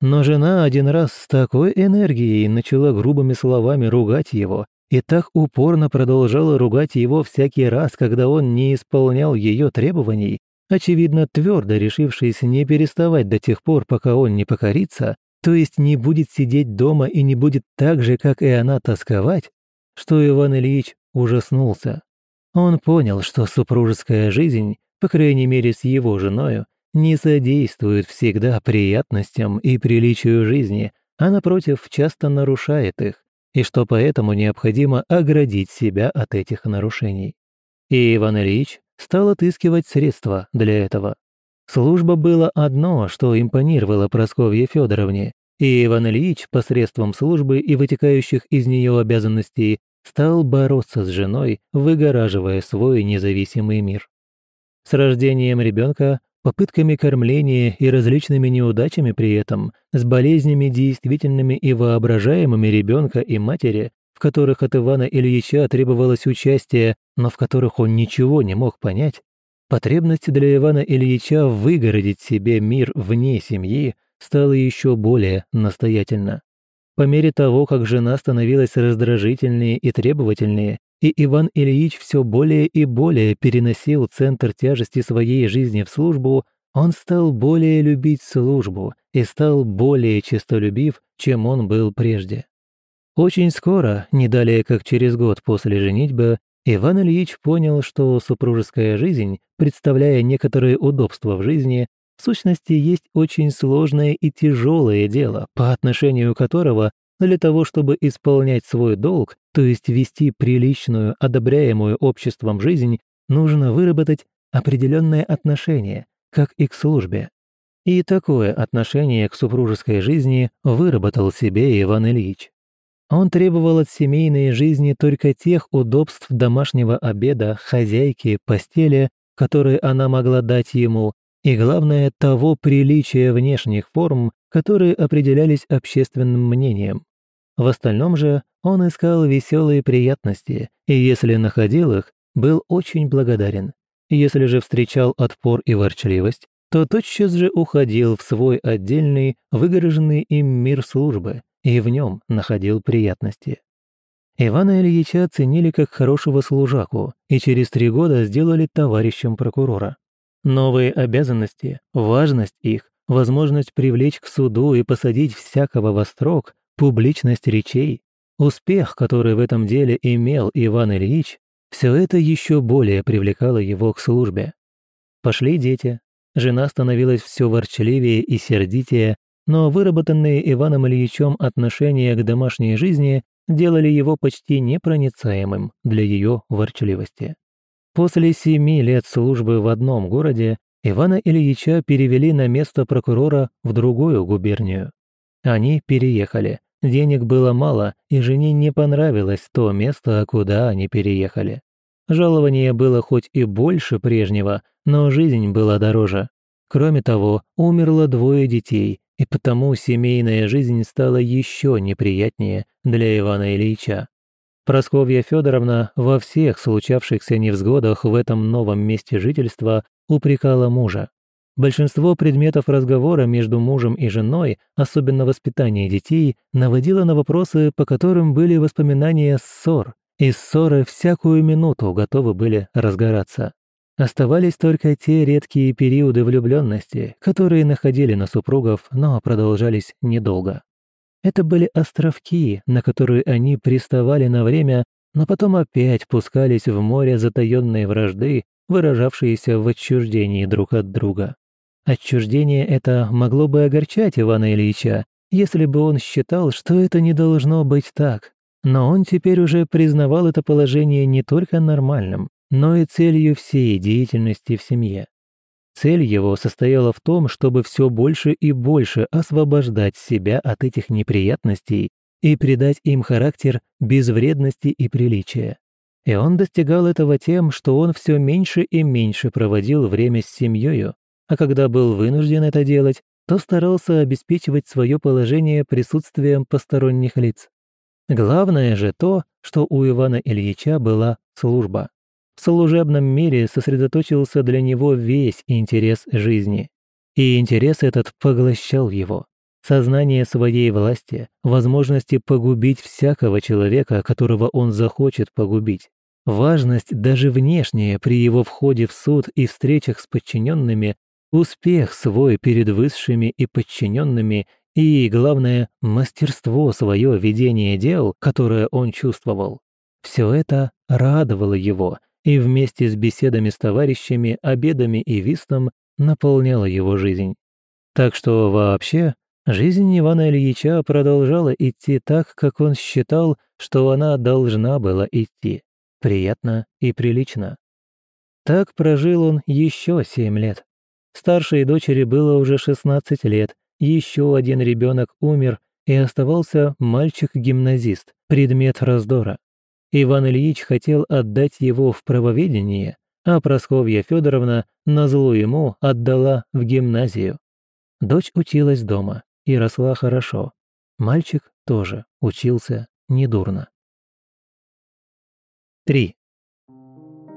Но жена один раз с такой энергией начала грубыми словами ругать его и так упорно продолжала ругать его всякий раз, когда он не исполнял ее требований, очевидно твердо решившись не переставать до тех пор, пока он не покорится, то есть не будет сидеть дома и не будет так же, как и она, тосковать, что Иван Ильич ужаснулся. Он понял, что супружеская жизнь, по крайней мере с его женою, не содействует всегда приятностям и приличию жизни, а напротив, часто нарушает их и что поэтому необходимо оградить себя от этих нарушений. И Иван Ильич стал отыскивать средства для этого. Служба было одно, что импонировало Просковье Федоровне, и Иван Ильич посредством службы и вытекающих из нее обязанностей стал бороться с женой, выгораживая свой независимый мир. С рождением ребенка попытками кормления и различными неудачами при этом, с болезнями действительными и воображаемыми ребенка и матери, в которых от Ивана Ильича требовалось участие, но в которых он ничего не мог понять, потребность для Ивана Ильича выгородить себе мир вне семьи стала еще более настоятельна. По мере того, как жена становилась раздражительнее и требовательнее, и Иван Ильич все более и более переносил центр тяжести своей жизни в службу, он стал более любить службу и стал более честолюбив, чем он был прежде. Очень скоро, не далее как через год после женитьбы, Иван Ильич понял, что супружеская жизнь, представляя некоторые удобства в жизни, в сущности есть очень сложное и тяжелое дело, по отношению которого для того, чтобы исполнять свой долг, то есть вести приличную, одобряемую обществом жизнь, нужно выработать определенное отношение, как и к службе. И такое отношение к супружеской жизни выработал себе Иван Ильич. Он требовал от семейной жизни только тех удобств домашнего обеда, хозяйки, постели, которые она могла дать ему, и, главное, того приличия внешних форм, которые определялись общественным мнением. В остальном же он искал веселые приятности, и если находил их, был очень благодарен. Если же встречал отпор и ворчливость, то тотчас же уходил в свой отдельный, выгороженный им мир службы, и в нем находил приятности. Ивана Ильича ценили как хорошего служаку и через три года сделали товарищем прокурора. Новые обязанности, важность их, возможность привлечь к суду и посадить всякого во строк публичность речей, успех, который в этом деле имел Иван Ильич, все это еще более привлекало его к службе. Пошли дети, жена становилась все ворчливее и сердитее, но выработанные Иваном Ильичем отношения к домашней жизни делали его почти непроницаемым для ее ворчливости. После семи лет службы в одном городе Ивана Ильича перевели на место прокурора в другую губернию. Они переехали, Денег было мало, и жене не понравилось то место, куда они переехали. Жалование было хоть и больше прежнего, но жизнь была дороже. Кроме того, умерло двое детей, и потому семейная жизнь стала еще неприятнее для Ивана Ильича. Просковья Федоровна во всех случавшихся невзгодах в этом новом месте жительства упрекала мужа. Большинство предметов разговора между мужем и женой, особенно воспитание детей, наводило на вопросы, по которым были воспоминания ссор, и ссоры всякую минуту готовы были разгораться. Оставались только те редкие периоды влюбленности, которые находили на супругов, но продолжались недолго. Это были островки, на которые они приставали на время, но потом опять пускались в море затаённой вражды, выражавшиеся в отчуждении друг от друга. Отчуждение это могло бы огорчать Ивана Ильича, если бы он считал, что это не должно быть так. Но он теперь уже признавал это положение не только нормальным, но и целью всей деятельности в семье. Цель его состояла в том, чтобы все больше и больше освобождать себя от этих неприятностей и придать им характер безвредности и приличия. И он достигал этого тем, что он все меньше и меньше проводил время с семьей, а когда был вынужден это делать, то старался обеспечивать свое положение присутствием посторонних лиц. Главное же то, что у Ивана Ильича была служба. В служебном мире сосредоточился для него весь интерес жизни. И интерес этот поглощал его. Сознание своей власти, возможности погубить всякого человека, которого он захочет погубить. Важность даже внешняя при его входе в суд и встречах с подчиненными, успех свой перед высшими и подчиненными и, главное, мастерство свое ведения дел, которое он чувствовал. Все это радовало его и вместе с беседами с товарищами, обедами и вистом наполняло его жизнь. Так что вообще жизнь Ивана Ильича продолжала идти так, как он считал, что она должна была идти. Приятно и прилично. Так прожил он еще семь лет. Старшей дочери было уже 16 лет, еще один ребенок умер, и оставался мальчик-гимназист, предмет раздора. Иван Ильич хотел отдать его в правоведение, а Просковья Федоровна назло ему отдала в гимназию. Дочь училась дома и росла хорошо. Мальчик тоже учился недурно. 3.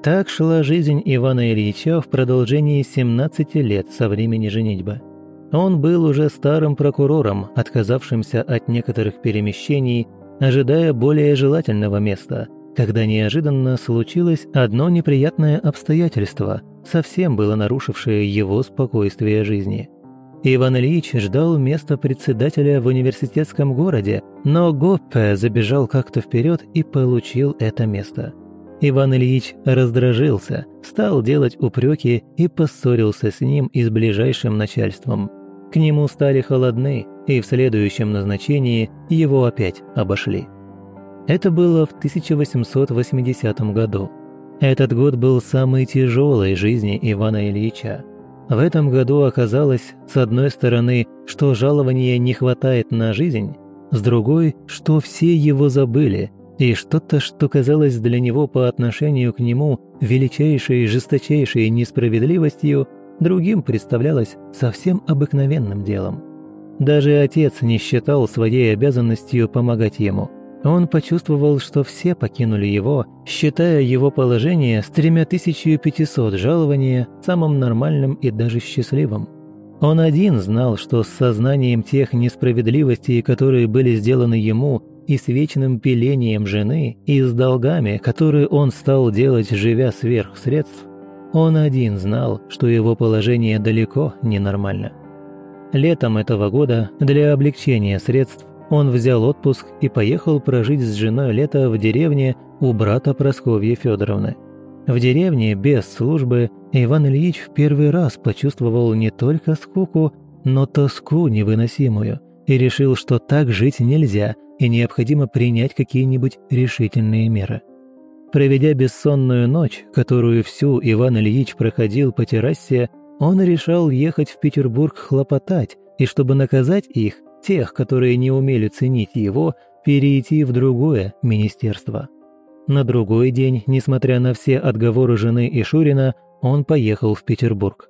Так шла жизнь Ивана Ильича в продолжении 17 лет со времени женитьбы. Он был уже старым прокурором, отказавшимся от некоторых перемещений, ожидая более желательного места, когда неожиданно случилось одно неприятное обстоятельство, совсем было нарушившее его спокойствие жизни. Иван Ильич ждал места председателя в университетском городе, но Гоппе забежал как-то вперед и получил это место – Иван Ильич раздражился, стал делать упреки и поссорился с ним и с ближайшим начальством. К нему стали холодны, и в следующем назначении его опять обошли. Это было в 1880 году. Этот год был самый тяжелый в жизни Ивана Ильича. В этом году оказалось, с одной стороны, что жалования не хватает на жизнь, с другой, что все его забыли – и что-то, что казалось для него по отношению к нему величайшей и жесточайшей несправедливостью, другим представлялось совсем обыкновенным делом. Даже отец не считал своей обязанностью помогать ему. Он почувствовал, что все покинули его, считая его положение с 3500 жалования самым нормальным и даже счастливым. Он один знал, что с сознанием тех несправедливостей, которые были сделаны ему, и с вечным пилением жены, и с долгами, которые он стал делать, живя сверх средств, он один знал, что его положение далеко ненормально. Летом этого года для облегчения средств он взял отпуск и поехал прожить с женой лето в деревне у брата Просковьи Федоровны. В деревне без службы Иван Ильич в первый раз почувствовал не только скуку, но тоску невыносимую и решил, что так жить нельзя – и необходимо принять какие-нибудь решительные меры. Проведя бессонную ночь, которую всю Иван Ильич проходил по террасе, он решал ехать в Петербург хлопотать, и чтобы наказать их, тех, которые не умели ценить его, перейти в другое министерство. На другой день, несмотря на все отговоры жены и Шурина, он поехал в Петербург.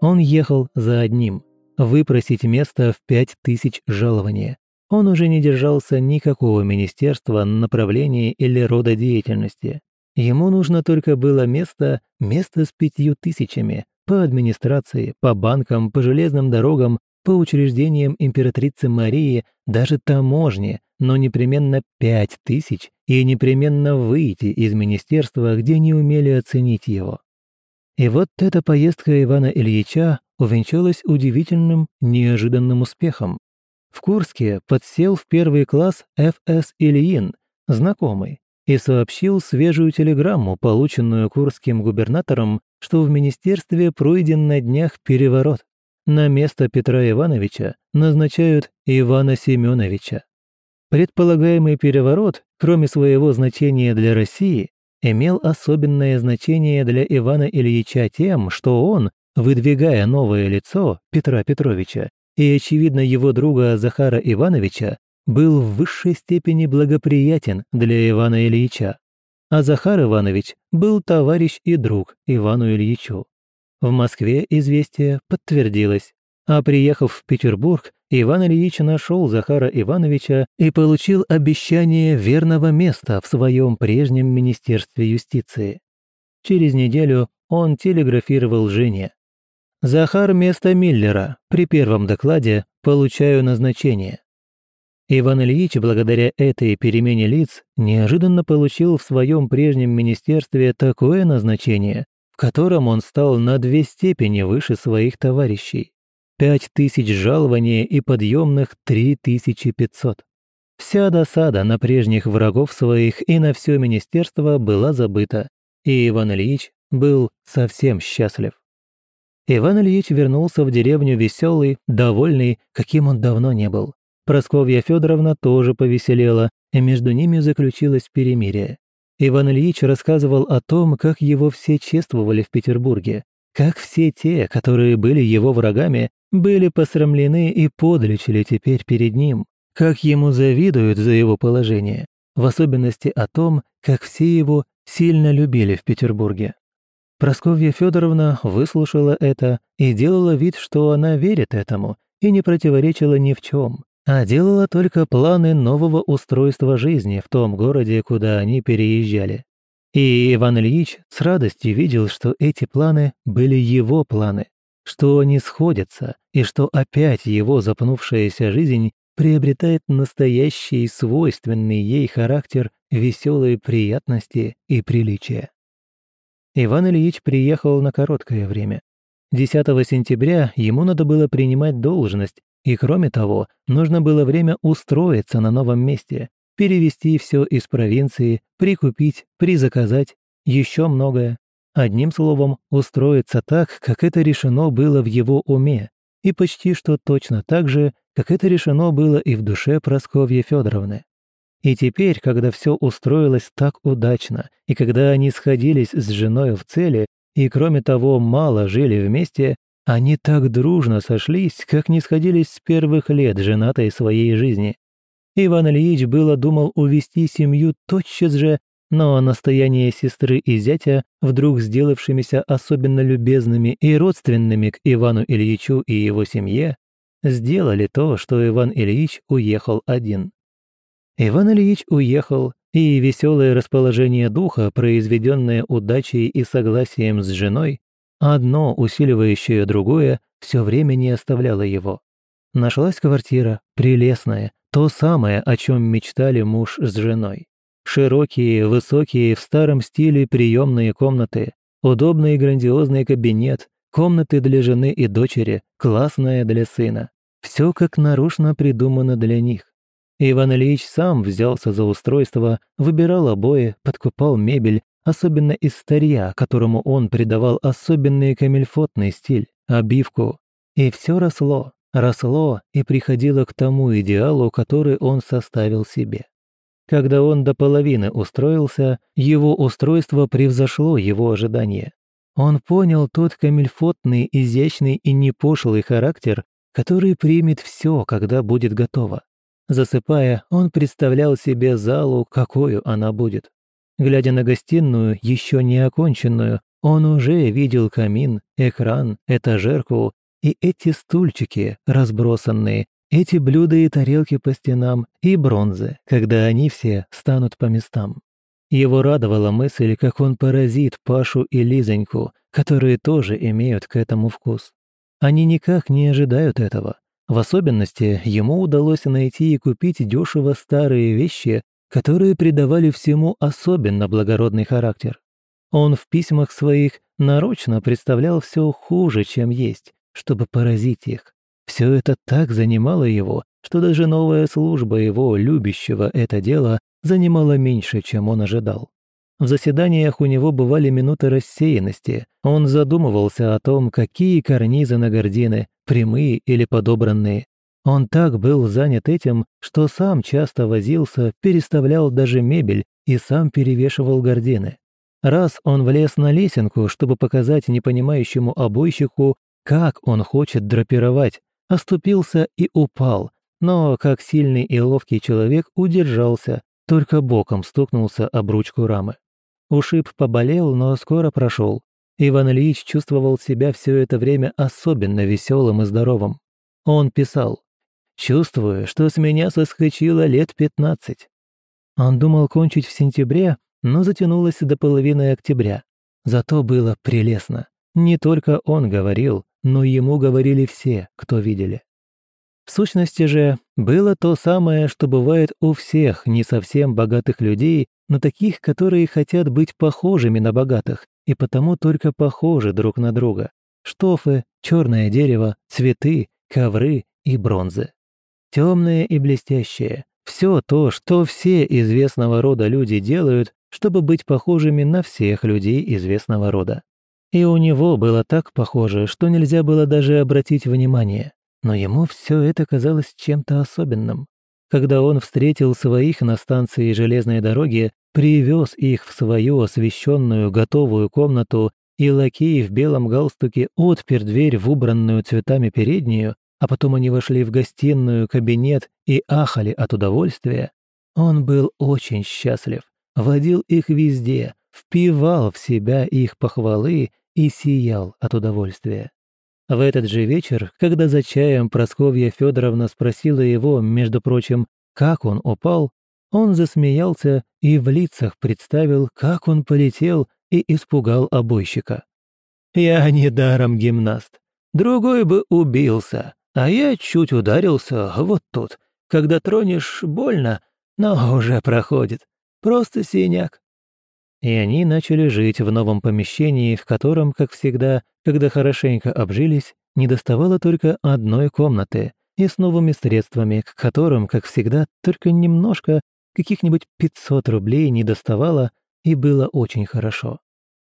Он ехал за одним – выпросить место в пять тысяч жалования. Он уже не держался никакого министерства, направления или рода деятельности. Ему нужно только было место, место с пятью тысячами, по администрации, по банкам, по железным дорогам, по учреждениям императрицы Марии, даже таможне, но непременно пять тысяч и непременно выйти из министерства, где не умели оценить его. И вот эта поездка Ивана Ильича увенчалась удивительным, неожиданным успехом. В Курске подсел в первый класс Ф.С. Ильин, знакомый, и сообщил свежую телеграмму, полученную курским губернатором, что в министерстве пройден на днях переворот. На место Петра Ивановича назначают Ивана Семеновича. Предполагаемый переворот, кроме своего значения для России, имел особенное значение для Ивана Ильича тем, что он, выдвигая новое лицо Петра Петровича, и, очевидно, его друга Захара Ивановича был в высшей степени благоприятен для Ивана Ильича. А Захар Иванович был товарищ и друг Ивану Ильичу. В Москве известие подтвердилось, а приехав в Петербург, Иван Ильич нашел Захара Ивановича и получил обещание верного места в своем прежнем Министерстве юстиции. Через неделю он телеграфировал Жене. «Захар место Миллера. При первом докладе получаю назначение». Иван Ильич, благодаря этой перемене лиц, неожиданно получил в своем прежнем министерстве такое назначение, в котором он стал на две степени выше своих товарищей пять тысяч жалования и подъемных три тысячи пятьсот. Вся досада на прежних врагов своих и на все министерство была забыта, и Иван Ильич был совсем счастлив. Иван Ильич вернулся в деревню веселый, довольный, каким он давно не был. Просковья Федоровна тоже повеселела, и между ними заключилось перемирие. Иван Ильич рассказывал о том, как его все чествовали в Петербурге, как все те, которые были его врагами, были посрамлены и подлечили теперь перед ним, как ему завидуют за его положение, в особенности о том, как все его сильно любили в Петербурге. Просковья Федоровна выслушала это и делала вид, что она верит этому и не противоречила ни в чем, а делала только планы нового устройства жизни в том городе, куда они переезжали. И Иван Ильич с радостью видел, что эти планы были его планы, что они сходятся, и что опять его запнувшаяся жизнь приобретает настоящий свойственный ей характер веселой приятности и приличия. Иван Ильич приехал на короткое время. 10 сентября ему надо было принимать должность, и кроме того, нужно было время устроиться на новом месте, перевести все из провинции, прикупить, призаказать, еще многое. Одним словом, устроиться так, как это решено было в его уме, и почти что точно так же, как это решено было и в душе Просковьи Федоровны. И теперь, когда все устроилось так удачно, и когда они сходились с женой в цели, и кроме того мало жили вместе, они так дружно сошлись, как не сходились с первых лет женатой своей жизни. Иван Ильич было думал увести семью тотчас же но настояние сестры и зятя, вдруг сделавшимися особенно любезными и родственными к Ивану Ильичу и его семье, сделали то, что Иван Ильич уехал один. Иван Ильич уехал, и веселое расположение духа, произведенное удачей и согласием с женой, одно усиливающее другое, все время не оставляло его. Нашлась квартира, прелестная, то самое, о чем мечтали муж с женой. Широкие, высокие, в старом стиле приемные комнаты, удобный грандиозный кабинет, комнаты для жены и дочери, классная для сына. Все как нарочно придумано для них. Иван Ильич сам взялся за устройство, выбирал обои, подкупал мебель, особенно из старья, которому он придавал особенный камельфотный стиль, обивку. И все росло, росло и приходило к тому идеалу, который он составил себе. Когда он до половины устроился, его устройство превзошло его ожидания. Он понял тот камельфотный, изящный и непошлый характер, который примет все, когда будет готово. Засыпая, он представлял себе залу, какую она будет. Глядя на гостиную, еще не оконченную, он уже видел камин, экран, этажерку и эти стульчики, разбросанные, эти блюда и тарелки по стенам, и бронзы, когда они все станут по местам. Его радовала мысль, как он поразит Пашу и Лизоньку, которые тоже имеют к этому вкус. Они никак не ожидают этого. В особенности ему удалось найти и купить дешево старые вещи, которые придавали всему особенно благородный характер. Он в письмах своих нарочно представлял все хуже, чем есть, чтобы поразить их. Все это так занимало его, что даже новая служба его, любящего это дело, занимала меньше, чем он ожидал. В заседаниях у него бывали минуты рассеянности. Он задумывался о том, какие карнизы на гордины, прямые или подобранные. Он так был занят этим, что сам часто возился, переставлял даже мебель и сам перевешивал гордины. Раз он влез на лесенку, чтобы показать непонимающему обойщику, как он хочет драпировать, оступился и упал, но, как сильный и ловкий человек, удержался, только боком стукнулся об ручку рамы. Ушиб поболел, но скоро прошел. Иван Ильич чувствовал себя все это время особенно веселым и здоровым. Он писал «Чувствую, что с меня соскочило лет пятнадцать». Он думал кончить в сентябре, но затянулось до половины октября. Зато было прелестно. Не только он говорил, но ему говорили все, кто видели. В сущности же, было то самое, что бывает у всех не совсем богатых людей, но таких, которые хотят быть похожими на богатых, и потому только похожи друг на друга. Штофы, черное дерево, цветы, ковры и бронзы. Темное и блестящее. Все то, что все известного рода люди делают, чтобы быть похожими на всех людей известного рода. И у него было так похоже, что нельзя было даже обратить внимание. Но ему все это казалось чем-то особенным. Когда он встретил своих на станции железной дороги, привез их в свою освещенную готовую комнату, и лакей в белом галстуке отпер дверь в убранную цветами переднюю, а потом они вошли в гостиную, кабинет и ахали от удовольствия, он был очень счастлив, водил их везде, впивал в себя их похвалы и сиял от удовольствия. В этот же вечер, когда за чаем Просковья Федоровна спросила его, между прочим, как он упал, он засмеялся и в лицах представил, как он полетел и испугал обойщика. «Я недаром гимнаст. Другой бы убился, а я чуть ударился вот тут. Когда тронешь, больно, но уже проходит. Просто синяк и они начали жить в новом помещении, в котором, как всегда, когда хорошенько обжились, недоставало только одной комнаты и с новыми средствами, к которым, как всегда, только немножко, каких-нибудь 500 рублей не доставало, и было очень хорошо.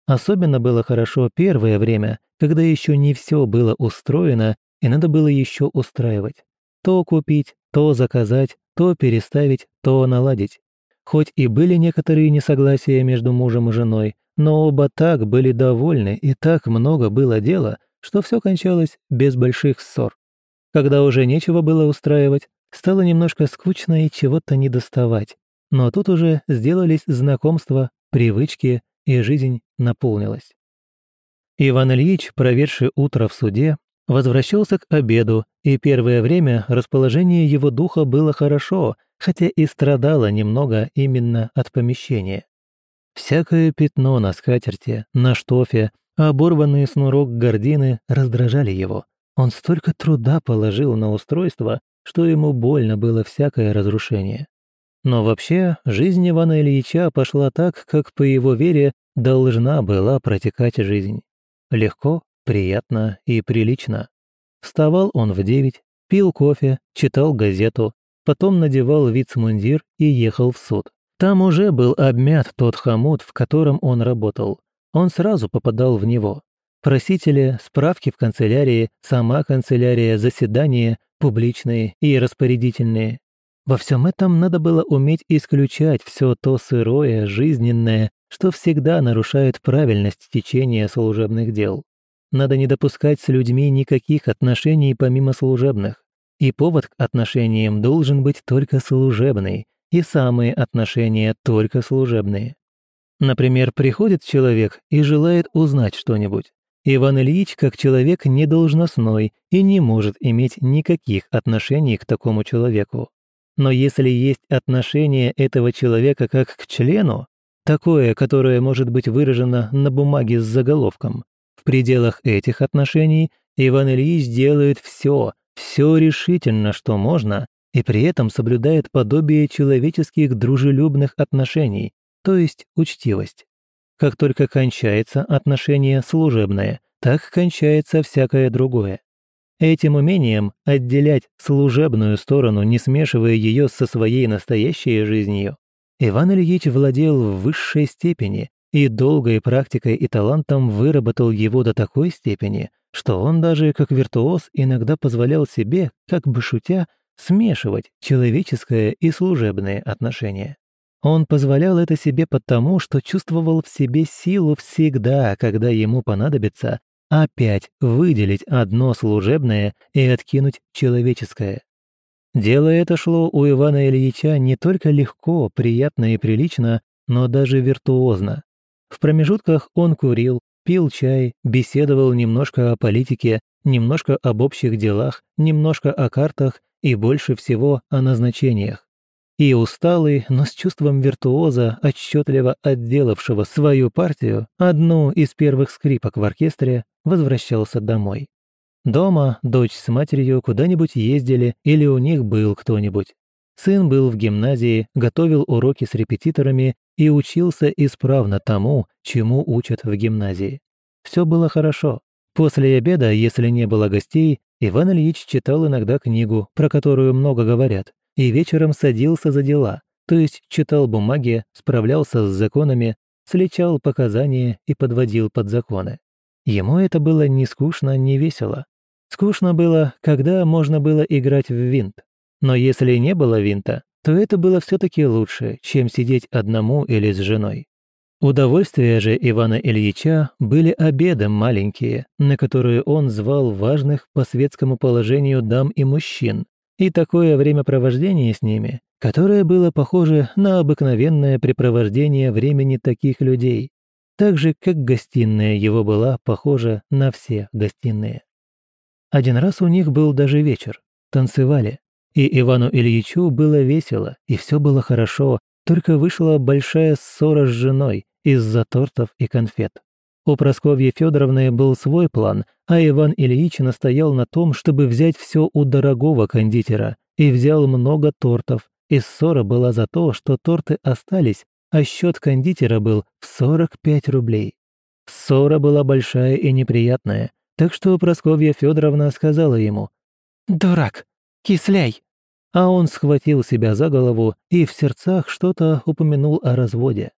Особенно было хорошо первое время, когда еще не все было устроено, и надо было еще устраивать. То купить, то заказать, то переставить, то наладить. Хоть и были некоторые несогласия между мужем и женой, но оба так были довольны и так много было дела, что все кончалось без больших ссор. Когда уже нечего было устраивать, стало немножко скучно и чего-то не доставать. Но тут уже сделались знакомства, привычки, и жизнь наполнилась. Иван Ильич, проведший утро в суде, возвращался к обеду, и первое время расположение его духа было хорошо, хотя и страдала немного именно от помещения. Всякое пятно на скатерти, на штофе, оборванные снурок гордины раздражали его. Он столько труда положил на устройство, что ему больно было всякое разрушение. Но вообще, жизнь Ивана Ильича пошла так, как по его вере должна была протекать жизнь. Легко, приятно и прилично. Вставал он в девять, пил кофе, читал газету, потом надевал вицмундир и ехал в суд. Там уже был обмят тот хомут, в котором он работал. Он сразу попадал в него. Просители, справки в канцелярии, сама канцелярия, заседания, публичные и распорядительные. Во всем этом надо было уметь исключать все то сырое, жизненное, что всегда нарушает правильность течения служебных дел. Надо не допускать с людьми никаких отношений помимо служебных. И повод к отношениям должен быть только служебный, и самые отношения только служебные. Например, приходит человек и желает узнать что-нибудь. Иван Ильич, как человек недолжностной и не может иметь никаких отношений к такому человеку. Но если есть отношение этого человека как к члену, такое, которое может быть выражено на бумаге с заголовком, в пределах этих отношений Иван Ильич делает все, все решительно, что можно, и при этом соблюдает подобие человеческих дружелюбных отношений, то есть учтивость. Как только кончается отношение служебное, так кончается всякое другое. Этим умением отделять служебную сторону, не смешивая ее со своей настоящей жизнью, Иван Ильич владел в высшей степени и долгой практикой и талантом выработал его до такой степени, что он даже как виртуоз иногда позволял себе, как бы шутя, смешивать человеческое и служебные отношения. Он позволял это себе потому, что чувствовал в себе силу всегда, когда ему понадобится опять выделить одно служебное и откинуть человеческое. Дело это шло у Ивана Ильича не только легко, приятно и прилично, но даже виртуозно. В промежутках он курил, пил чай, беседовал немножко о политике, немножко об общих делах, немножко о картах и больше всего о назначениях. И усталый, но с чувством виртуоза, отчетливо отделавшего свою партию, одну из первых скрипок в оркестре, возвращался домой. Дома дочь с матерью куда-нибудь ездили или у них был кто-нибудь. Сын был в гимназии, готовил уроки с репетиторами и учился исправно тому, чему учат в гимназии. Все было хорошо. После обеда, если не было гостей, Иван Ильич читал иногда книгу, про которую много говорят, и вечером садился за дела, то есть читал бумаги, справлялся с законами, сличал показания и подводил под законы. Ему это было не скучно, не весело. Скучно было, когда можно было играть в винт. Но если не было винта, то это было все-таки лучше, чем сидеть одному или с женой. Удовольствия же Ивана Ильича были обедом маленькие, на которые он звал важных по светскому положению дам и мужчин, и такое времяпровождение с ними, которое было похоже на обыкновенное препровождение времени таких людей, так же, как гостиная его была похожа на все гостиные. Один раз у них был даже вечер, танцевали, и Ивану Ильичу было весело, и все было хорошо, только вышла большая ссора с женой из-за тортов и конфет. У Просковьи Федоровны был свой план, а Иван Ильич настоял на том, чтобы взять все у дорогого кондитера, и взял много тортов, и ссора была за то, что торты остались, а счет кондитера был в 45 рублей. Ссора была большая и неприятная, так что Просковья Федоровна сказала ему «Дурак, кисляй!» А он схватил себя за голову и в сердцах что-то упомянул о разводе.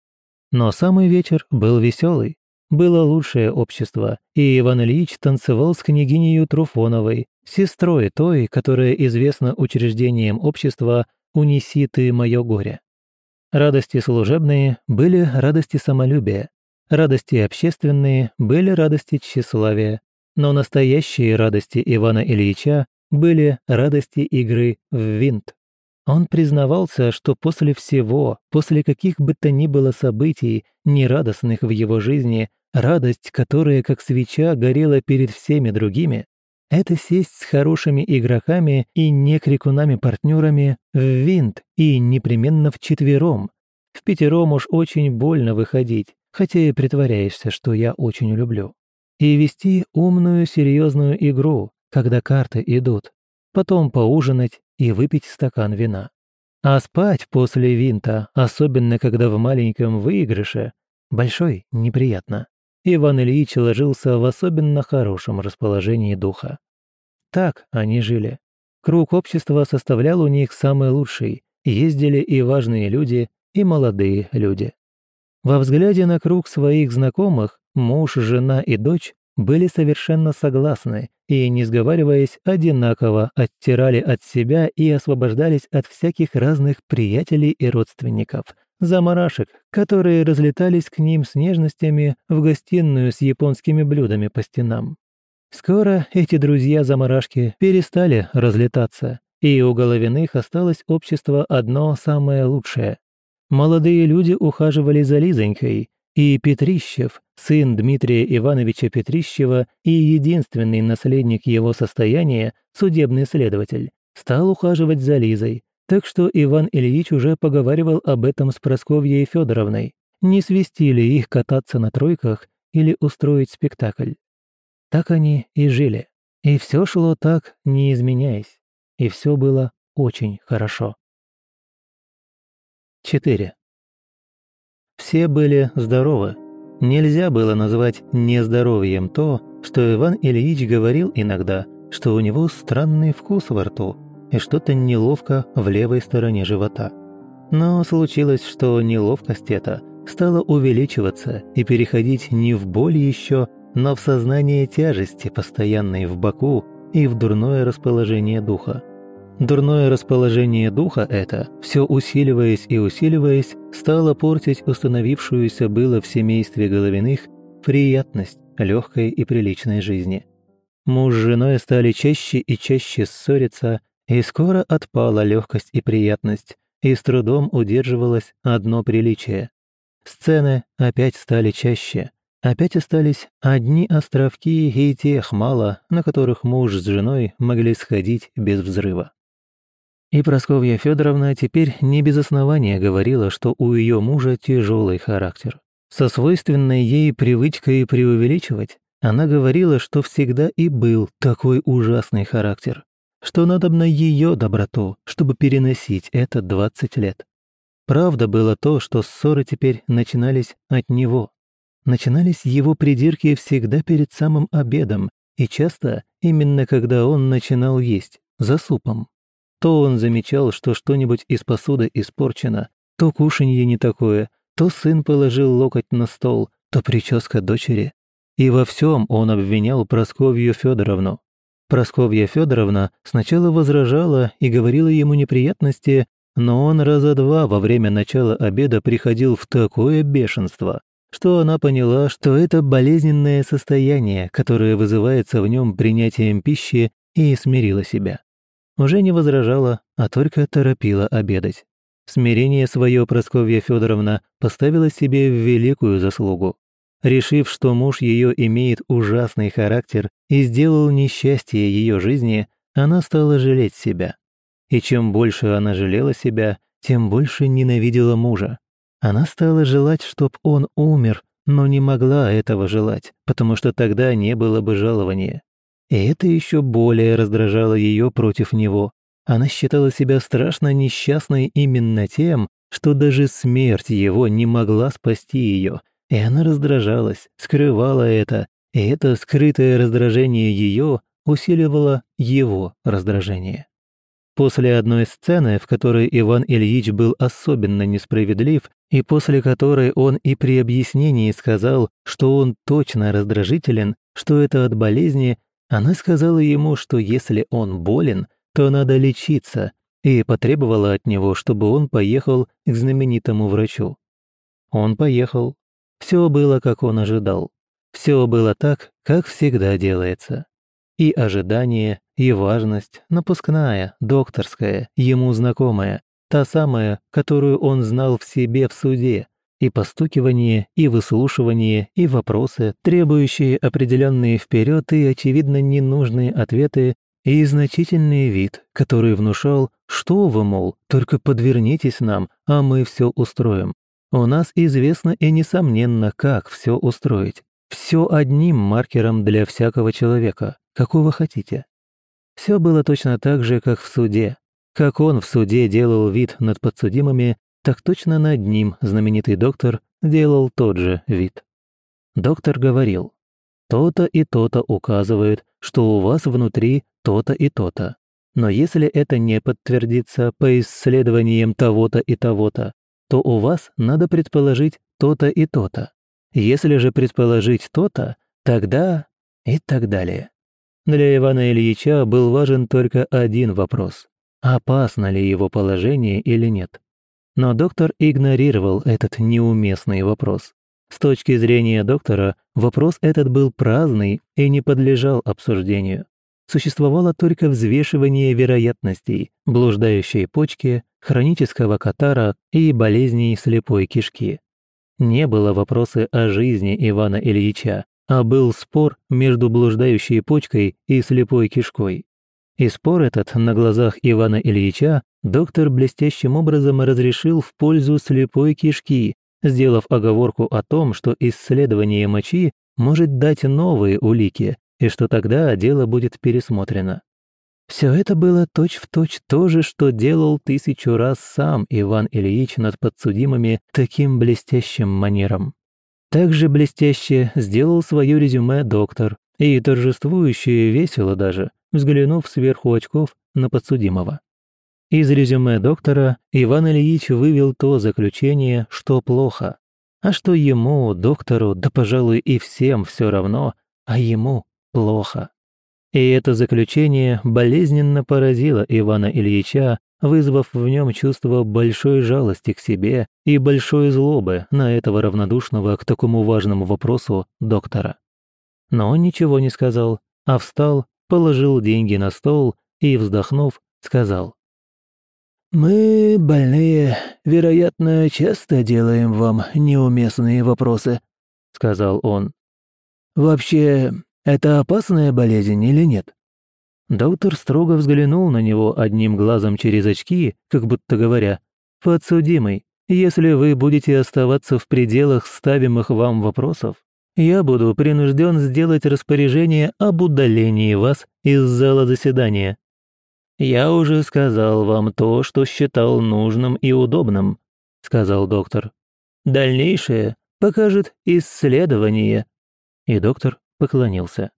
Но самый вечер был веселый. Было лучшее общество, и Иван Ильич танцевал с княгиней Труфоновой, сестрой той, которая известна учреждением общества «Унеси ты мое горе». Радости служебные были радости самолюбия, радости общественные были радости тщеславия, но настоящие радости Ивана Ильича были радости игры в винт. Он признавался, что после всего, после каких бы то ни было событий, нерадостных в его жизни, радость, которая как свеча горела перед всеми другими, это сесть с хорошими игроками и не крикунами-партнерами в винт и непременно в четвером. В пятером уж очень больно выходить, хотя и притворяешься, что я очень люблю. И вести умную серьезную игру, когда карты идут, потом поужинать и выпить стакан вина. А спать после винта, особенно когда в маленьком выигрыше, большой неприятно. Иван Ильич ложился в особенно хорошем расположении духа. Так они жили. Круг общества составлял у них самый лучший, ездили и важные люди, и молодые люди. Во взгляде на круг своих знакомых муж, жена и дочь были совершенно согласны и, не сговариваясь, одинаково оттирали от себя и освобождались от всяких разных приятелей и родственников, заморашек, которые разлетались к ним с нежностями в гостиную с японскими блюдами по стенам. Скоро эти друзья-заморашки перестали разлетаться, и у Головиных осталось общество одно самое лучшее. Молодые люди ухаживали за Лизонькой, и Петрищев, сын Дмитрия Ивановича Петрищева и единственный наследник его состояния, судебный следователь, стал ухаживать за Лизой, так что Иван Ильич уже поговаривал об этом с Просковьей Федоровной, не свести ли их кататься на тройках или устроить спектакль. Так они и жили. И все шло так, не изменяясь. И все было очень хорошо. 4. Все были здоровы. Нельзя было назвать нездоровьем то, что Иван Ильич говорил иногда, что у него странный вкус во рту и что-то неловко в левой стороне живота. Но случилось, что неловкость эта стала увеличиваться и переходить не в боль еще, но в сознание тяжести, постоянной в боку и в дурное расположение духа. Дурное расположение духа это, все усиливаясь и усиливаясь, стало портить установившуюся было в семействе Головиных приятность легкой и приличной жизни. Муж с женой стали чаще и чаще ссориться, и скоро отпала легкость и приятность, и с трудом удерживалось одно приличие. Сцены опять стали чаще. Опять остались одни островки и тех мало, на которых муж с женой могли сходить без взрыва. И Просковья Федоровна теперь не без основания говорила, что у ее мужа тяжелый характер. Со свойственной ей привычкой преувеличивать, она говорила, что всегда и был такой ужасный характер, что надо на ее доброту, чтобы переносить это 20 лет. Правда было то, что ссоры теперь начинались от него. Начинались его придирки всегда перед самым обедом, и часто именно когда он начинал есть, за супом. То он замечал, что что-нибудь из посуды испорчено, то кушанье не такое, то сын положил локоть на стол, то прическа дочери. И во всем он обвинял Просковью Федоровну. Просковья Федоровна сначала возражала и говорила ему неприятности, но он раза два во время начала обеда приходил в такое бешенство, что она поняла, что это болезненное состояние, которое вызывается в нем принятием пищи, и смирила себя. Уже не возражала, а только торопила обедать. Смирение свое Просковья Федоровна поставила себе в великую заслугу. Решив, что муж ее имеет ужасный характер и сделал несчастье ее жизни, она стала жалеть себя. И чем больше она жалела себя, тем больше ненавидела мужа. Она стала желать, чтоб он умер, но не могла этого желать, потому что тогда не было бы жалования. И это еще более раздражало ее против него, она считала себя страшно несчастной именно тем, что даже смерть его не могла спасти ее, и она раздражалась, скрывала это, и это скрытое раздражение ее усиливало его раздражение. После одной сцены, в которой Иван Ильич был особенно несправедлив, и после которой он и при объяснении сказал, что он точно раздражителен, что это от болезни, она сказала ему, что если он болен, то надо лечиться, и потребовала от него, чтобы он поехал к знаменитому врачу. Он поехал. Все было, как он ожидал. Все было так, как всегда делается. И ожидание, и важность, напускная, докторская, ему знакомая, та самая, которую он знал в себе в суде, и постукивание, и выслушивание, и вопросы, требующие определенные вперед и, очевидно, ненужные ответы, и значительный вид, который внушал, что вы, мол, только подвернитесь нам, а мы все устроим. У нас известно и несомненно, как все устроить. Все одним маркером для всякого человека, какого хотите. Все было точно так же, как в суде. Как он в суде делал вид над подсудимыми, так точно над ним знаменитый доктор делал тот же вид. Доктор говорил, то-то и то-то указывает, что у вас внутри то-то и то-то. Но если это не подтвердится по исследованиям того-то и того-то, то у вас надо предположить то-то и то-то. Если же предположить то-то, тогда и так далее. Для Ивана Ильича был важен только один вопрос – опасно ли его положение или нет. Но доктор игнорировал этот неуместный вопрос. С точки зрения доктора, вопрос этот был праздный и не подлежал обсуждению. Существовало только взвешивание вероятностей блуждающей почки, хронического катара и болезней слепой кишки. Не было вопроса о жизни Ивана Ильича, а был спор между блуждающей почкой и слепой кишкой. И спор этот на глазах Ивана Ильича доктор блестящим образом разрешил в пользу слепой кишки, сделав оговорку о том, что исследование мочи может дать новые улики, и что тогда дело будет пересмотрено. Все это было точь-в-точь точь то же, что делал тысячу раз сам Иван Ильич над подсудимыми таким блестящим манером. Также блестяще сделал свое резюме доктор, и торжествующе весело даже, взглянув сверху очков на подсудимого. Из резюме доктора Иван Ильич вывел то заключение, что плохо, а что ему, доктору, да, пожалуй, и всем все равно, а ему плохо. И это заключение болезненно поразило Ивана Ильича, вызвав в нем чувство большой жалости к себе и большой злобы на этого равнодушного к такому важному вопросу доктора. Но он ничего не сказал, а встал, положил деньги на стол и, вздохнув, сказал. «Мы, больные, вероятно, часто делаем вам неуместные вопросы», — сказал он. «Вообще, это опасная болезнь или нет?» Доктор строго взглянул на него одним глазом через очки, как будто говоря, «Подсудимый, если вы будете оставаться в пределах ставимых вам вопросов, я буду принужден сделать распоряжение об удалении вас из зала заседания. Я уже сказал вам то, что считал нужным и удобным, сказал доктор. Дальнейшее покажет исследование. И доктор поклонился.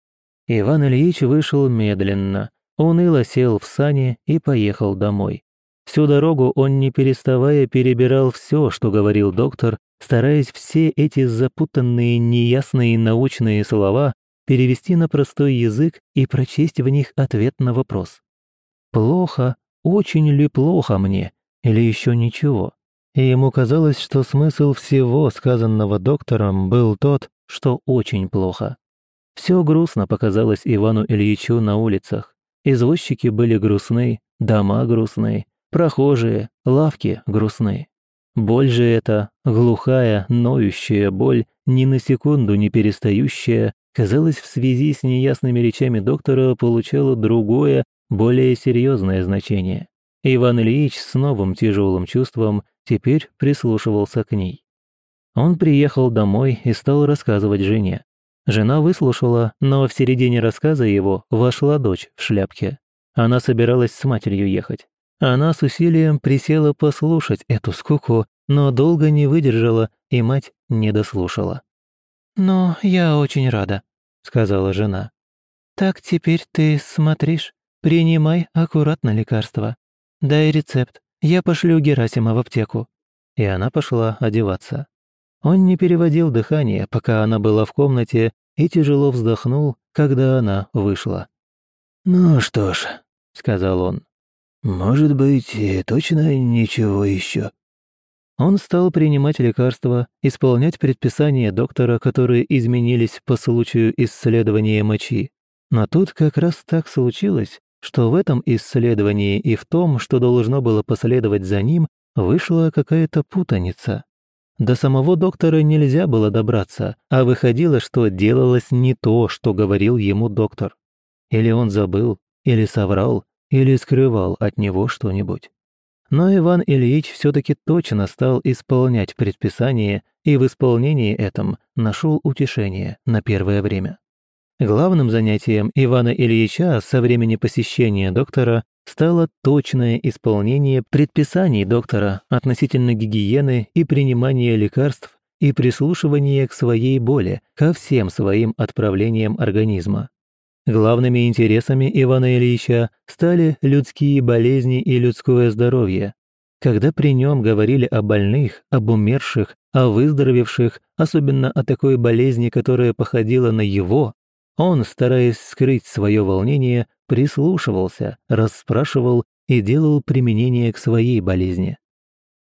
Иван Ильич вышел медленно, уныло сел в сани и поехал домой. Всю дорогу он, не переставая, перебирал все, что говорил доктор, стараясь все эти запутанные, неясные научные слова перевести на простой язык и прочесть в них ответ на вопрос. «Плохо? Очень ли плохо мне? Или еще ничего?» И ему казалось, что смысл всего сказанного доктором был тот, что очень плохо. Все грустно показалось Ивану Ильичу на улицах. Извозчики были грустны, дома грустны, прохожие, лавки грустны. Боль же эта, глухая, ноющая боль, ни на секунду не перестающая, казалось, в связи с неясными речами доктора получала другое, более серьезное значение. Иван Ильич с новым тяжелым чувством теперь прислушивался к ней. Он приехал домой и стал рассказывать жене. Жена выслушала, но в середине рассказа его вошла дочь в шляпке. Она собиралась с матерью ехать. Она с усилием присела послушать эту скуку, но долго не выдержала, и мать не дослушала. «Но я очень рада», — сказала жена. «Так теперь ты смотришь, принимай аккуратно лекарство. Дай рецепт, я пошлю Герасима в аптеку». И она пошла одеваться. Он не переводил дыхание, пока она была в комнате, и тяжело вздохнул, когда она вышла. «Ну что ж», — сказал он, «Может быть, точно ничего еще?» Он стал принимать лекарства, исполнять предписания доктора, которые изменились по случаю исследования мочи. Но тут как раз так случилось, что в этом исследовании и в том, что должно было последовать за ним, вышла какая-то путаница. До самого доктора нельзя было добраться, а выходило, что делалось не то, что говорил ему доктор. Или он забыл, или соврал, или скрывал от него что-нибудь. Но Иван Ильич все-таки точно стал исполнять предписание и в исполнении этом нашел утешение на первое время. Главным занятием Ивана Ильича со времени посещения доктора стало точное исполнение предписаний доктора относительно гигиены и принимания лекарств и прислушивание к своей боли, ко всем своим отправлениям организма. Главными интересами Ивана Ильича стали людские болезни и людское здоровье. Когда при нем говорили о больных, об умерших, о выздоровевших, особенно о такой болезни, которая походила на его, он, стараясь скрыть свое волнение, прислушивался, расспрашивал и делал применение к своей болезни.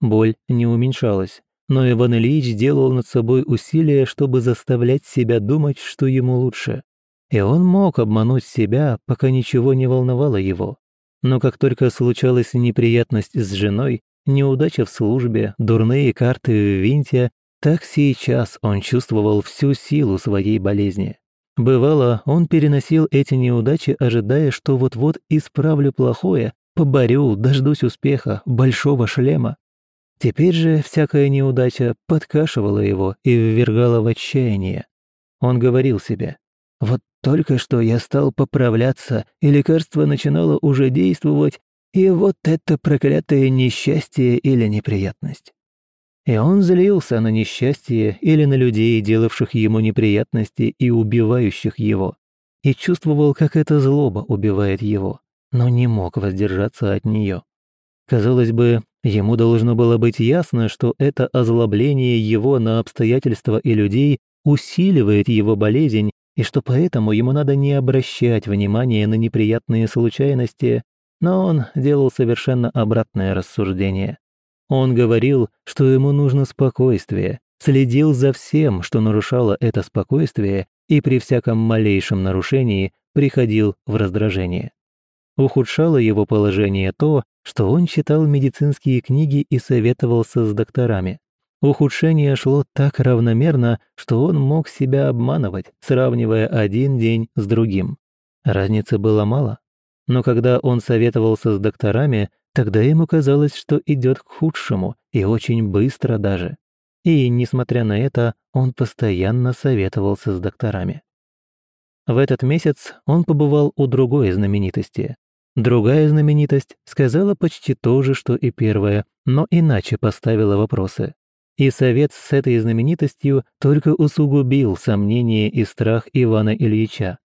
Боль не уменьшалась, но Иван Ильич делал над собой усилия, чтобы заставлять себя думать, что ему лучше. И он мог обмануть себя, пока ничего не волновало его. Но как только случалась неприятность с женой, неудача в службе, дурные карты в винте, так сейчас он чувствовал всю силу своей болезни. Бывало, он переносил эти неудачи, ожидая, что вот-вот исправлю плохое, поборю, дождусь успеха, большого шлема. Теперь же всякая неудача подкашивала его и ввергала в отчаяние. Он говорил себе, вот только что я стал поправляться, и лекарство начинало уже действовать, и вот это проклятое несчастье или неприятность. И он злился на несчастье или на людей, делавших ему неприятности и убивающих его, и чувствовал, как эта злоба убивает его, но не мог воздержаться от нее. Казалось бы, ему должно было быть ясно, что это озлобление его на обстоятельства и людей усиливает его болезнь и что поэтому ему надо не обращать внимания на неприятные случайности, но он делал совершенно обратное рассуждение. Он говорил, что ему нужно спокойствие, следил за всем, что нарушало это спокойствие, и при всяком малейшем нарушении приходил в раздражение. Ухудшало его положение то, что он читал медицинские книги и советовался с докторами. Ухудшение шло так равномерно, что он мог себя обманывать, сравнивая один день с другим. Разницы было мало, но когда он советовался с докторами, тогда ему казалось, что идет к худшему, и очень быстро даже. И, несмотря на это, он постоянно советовался с докторами. В этот месяц он побывал у другой знаменитости. Другая знаменитость сказала почти то же, что и первая, но иначе поставила вопросы. И совет с этой знаменитостью только усугубил сомнения и страх Ивана Ильича.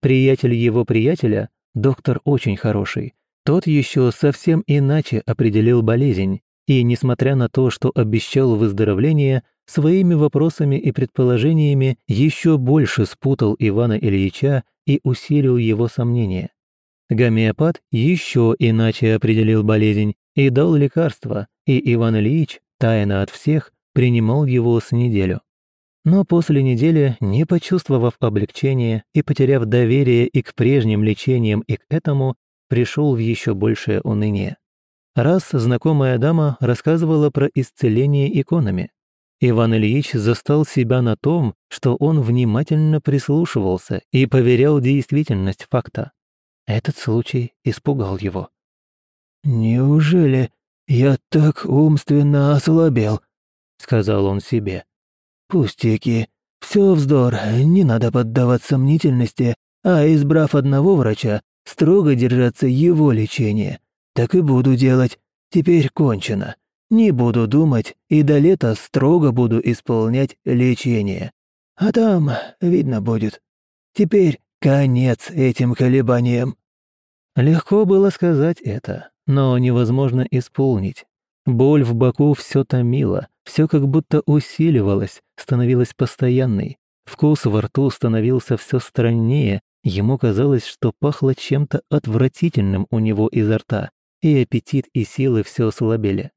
Приятель его приятеля, доктор очень хороший, тот еще совсем иначе определил болезнь, и, несмотря на то, что обещал выздоровление, своими вопросами и предположениями еще больше спутал Ивана Ильича и усилил его сомнения. Гомеопат еще иначе определил болезнь и дал лекарство, и Иван Ильич, тайно от всех, принимал его с неделю. Но после недели, не почувствовав облегчения и потеряв доверие и к прежним лечениям, и к этому, пришел в еще большее уныние. Раз знакомая дама рассказывала про исцеление иконами, Иван Ильич застал себя на том, что он внимательно прислушивался и поверял действительность факта. Этот случай испугал его. «Неужели я так умственно ослабел?» — сказал он себе. «Пустяки. Все вздор, не надо поддаваться сомнительности, а избрав одного врача, строго держаться его лечения. Так и буду делать. Теперь кончено. Не буду думать и до лета строго буду исполнять лечение. А там видно будет. Теперь конец этим колебаниям». Легко было сказать это, но невозможно исполнить. Боль в боку все томила, все как будто усиливалось, становилось постоянной. Вкус во рту становился все страннее, ему казалось, что пахло чем-то отвратительным у него изо рта, и аппетит и силы все слабели.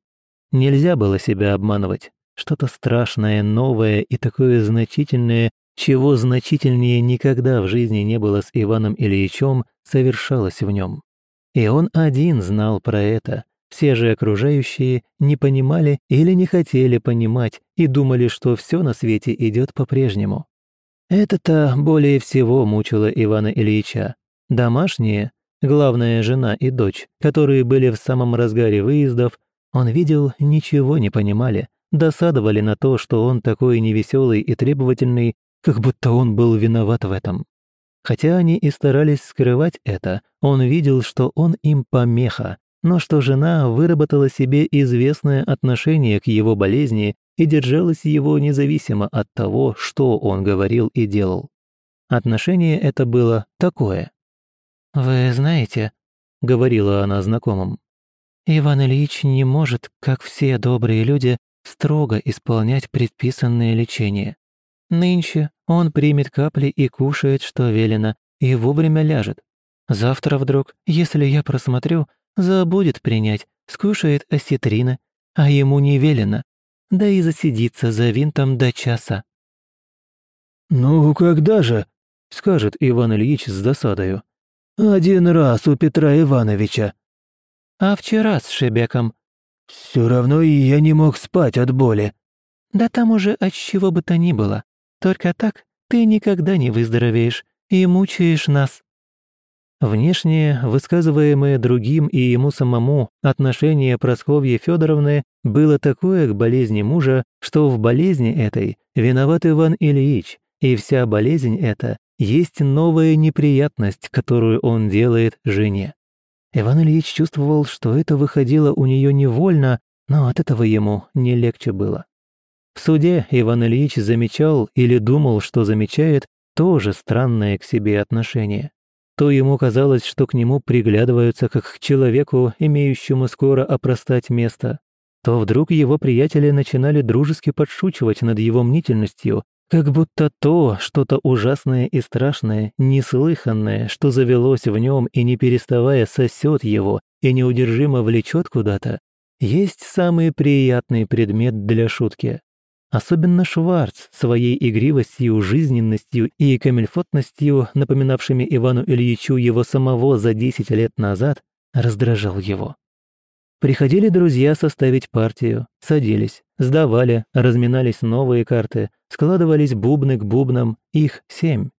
Нельзя было себя обманывать. Что-то страшное, новое и такое значительное, чего значительнее никогда в жизни не было с Иваном Ильичем, совершалось в нем. И он один знал про это. Все же окружающие не понимали или не хотели понимать и думали, что все на свете идет по-прежнему. Это-то более всего мучило Ивана Ильича. Домашние, главная жена и дочь, которые были в самом разгаре выездов, он видел, ничего не понимали, досадовали на то, что он такой невеселый и требовательный, как будто он был виноват в этом. Хотя они и старались скрывать это, он видел, что он им помеха, но что жена выработала себе известное отношение к его болезни и держалась его независимо от того, что он говорил и делал. Отношение это было такое. «Вы знаете», — говорила она знакомым, Иван Ильич не может, как все добрые люди, строго исполнять предписанное лечение. Нынче он примет капли и кушает, что велено, и вовремя ляжет. Завтра вдруг, если я просмотрю, забудет принять, скушает осетрины, а ему не велено, да и засидится за винтом до часа. «Ну, когда же?» — скажет Иван Ильич с досадою. «Один раз у Петра Ивановича». А вчера с Шебеком?» «Все равно и я не мог спать от боли». «Да там уже от чего бы то ни было. Только так ты никогда не выздоровеешь и мучаешь нас». Внешнее, высказываемое другим и ему самому, отношение Просковьи Федоровны было такое к болезни мужа, что в болезни этой виноват Иван Ильич, и вся болезнь эта есть новая неприятность, которую он делает жене. Иван Ильич чувствовал, что это выходило у нее невольно, но от этого ему не легче было. В суде Иван Ильич замечал или думал, что замечает, тоже странное к себе отношение. То ему казалось, что к нему приглядываются как к человеку, имеющему скоро опростать место, то вдруг его приятели начинали дружески подшучивать над его мнительностью как будто то, что-то ужасное и страшное, неслыханное, что завелось в нем и не переставая сосет его и неудержимо влечет куда-то, есть самый приятный предмет для шутки. Особенно Шварц своей игривостью, жизненностью и камельфотностью, напоминавшими Ивану Ильичу его самого за 10 лет назад, раздражал его. Приходили друзья составить партию, садились, сдавали, разминались новые карты, складывались бубны к бубнам, их семь.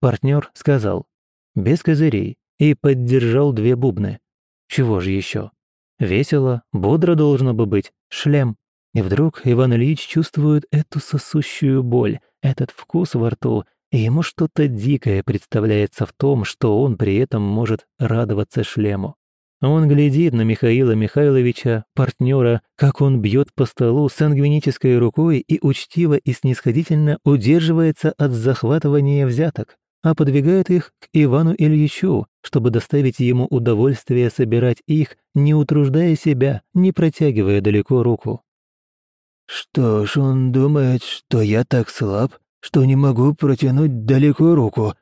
Партнер сказал «без козырей» и поддержал две бубны. Чего же еще? Весело, бодро должно бы быть, шлем. И вдруг Иван Ильич чувствует эту сосущую боль, этот вкус во рту, и ему что-то дикое представляется в том, что он при этом может радоваться шлему. Он глядит на Михаила Михайловича, партнера, как он бьет по столу сангвинической рукой и учтиво и снисходительно удерживается от захватывания взяток, а подвигает их к Ивану Ильичу, чтобы доставить ему удовольствие собирать их, не утруждая себя, не протягивая далеко руку. «Что ж, он думает, что я так слаб, что не могу протянуть далеко руку»,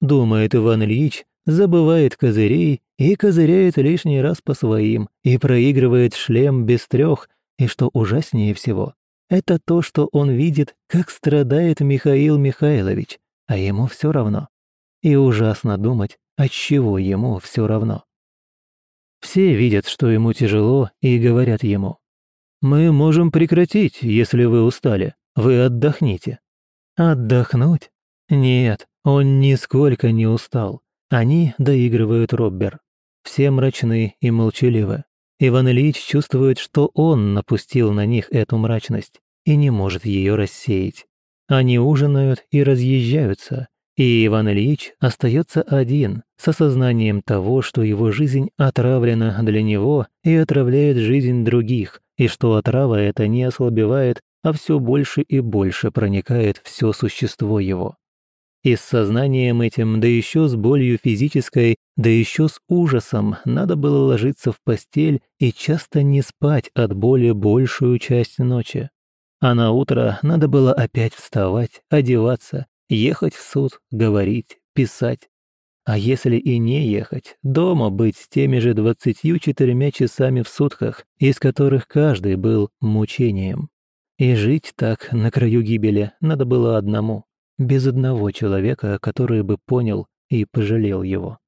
думает Иван Ильич, забывает козырей и козыряет лишний раз по своим, и проигрывает шлем без трех, и что ужаснее всего, это то, что он видит, как страдает Михаил Михайлович, а ему все равно. И ужасно думать, от чего ему все равно. Все видят, что ему тяжело, и говорят ему, «Мы можем прекратить, если вы устали, вы отдохните». Отдохнуть? Нет, он нисколько не устал. Они доигрывают Роббер. Все мрачны и молчаливы. Иван Ильич чувствует, что он напустил на них эту мрачность и не может ее рассеять. Они ужинают и разъезжаются, и Иван Ильич остается один, с осознанием того, что его жизнь отравлена для него и отравляет жизнь других, и что отрава эта не ослабевает, а все больше и больше проникает все существо его. И с сознанием этим, да еще с болью физической, да еще с ужасом, надо было ложиться в постель и часто не спать от боли большую часть ночи. А на утро надо было опять вставать, одеваться, ехать в суд, говорить, писать. А если и не ехать, дома быть с теми же двадцатью четырьмя часами в сутках, из которых каждый был мучением. И жить так на краю гибели надо было одному без одного человека, который бы понял и пожалел его.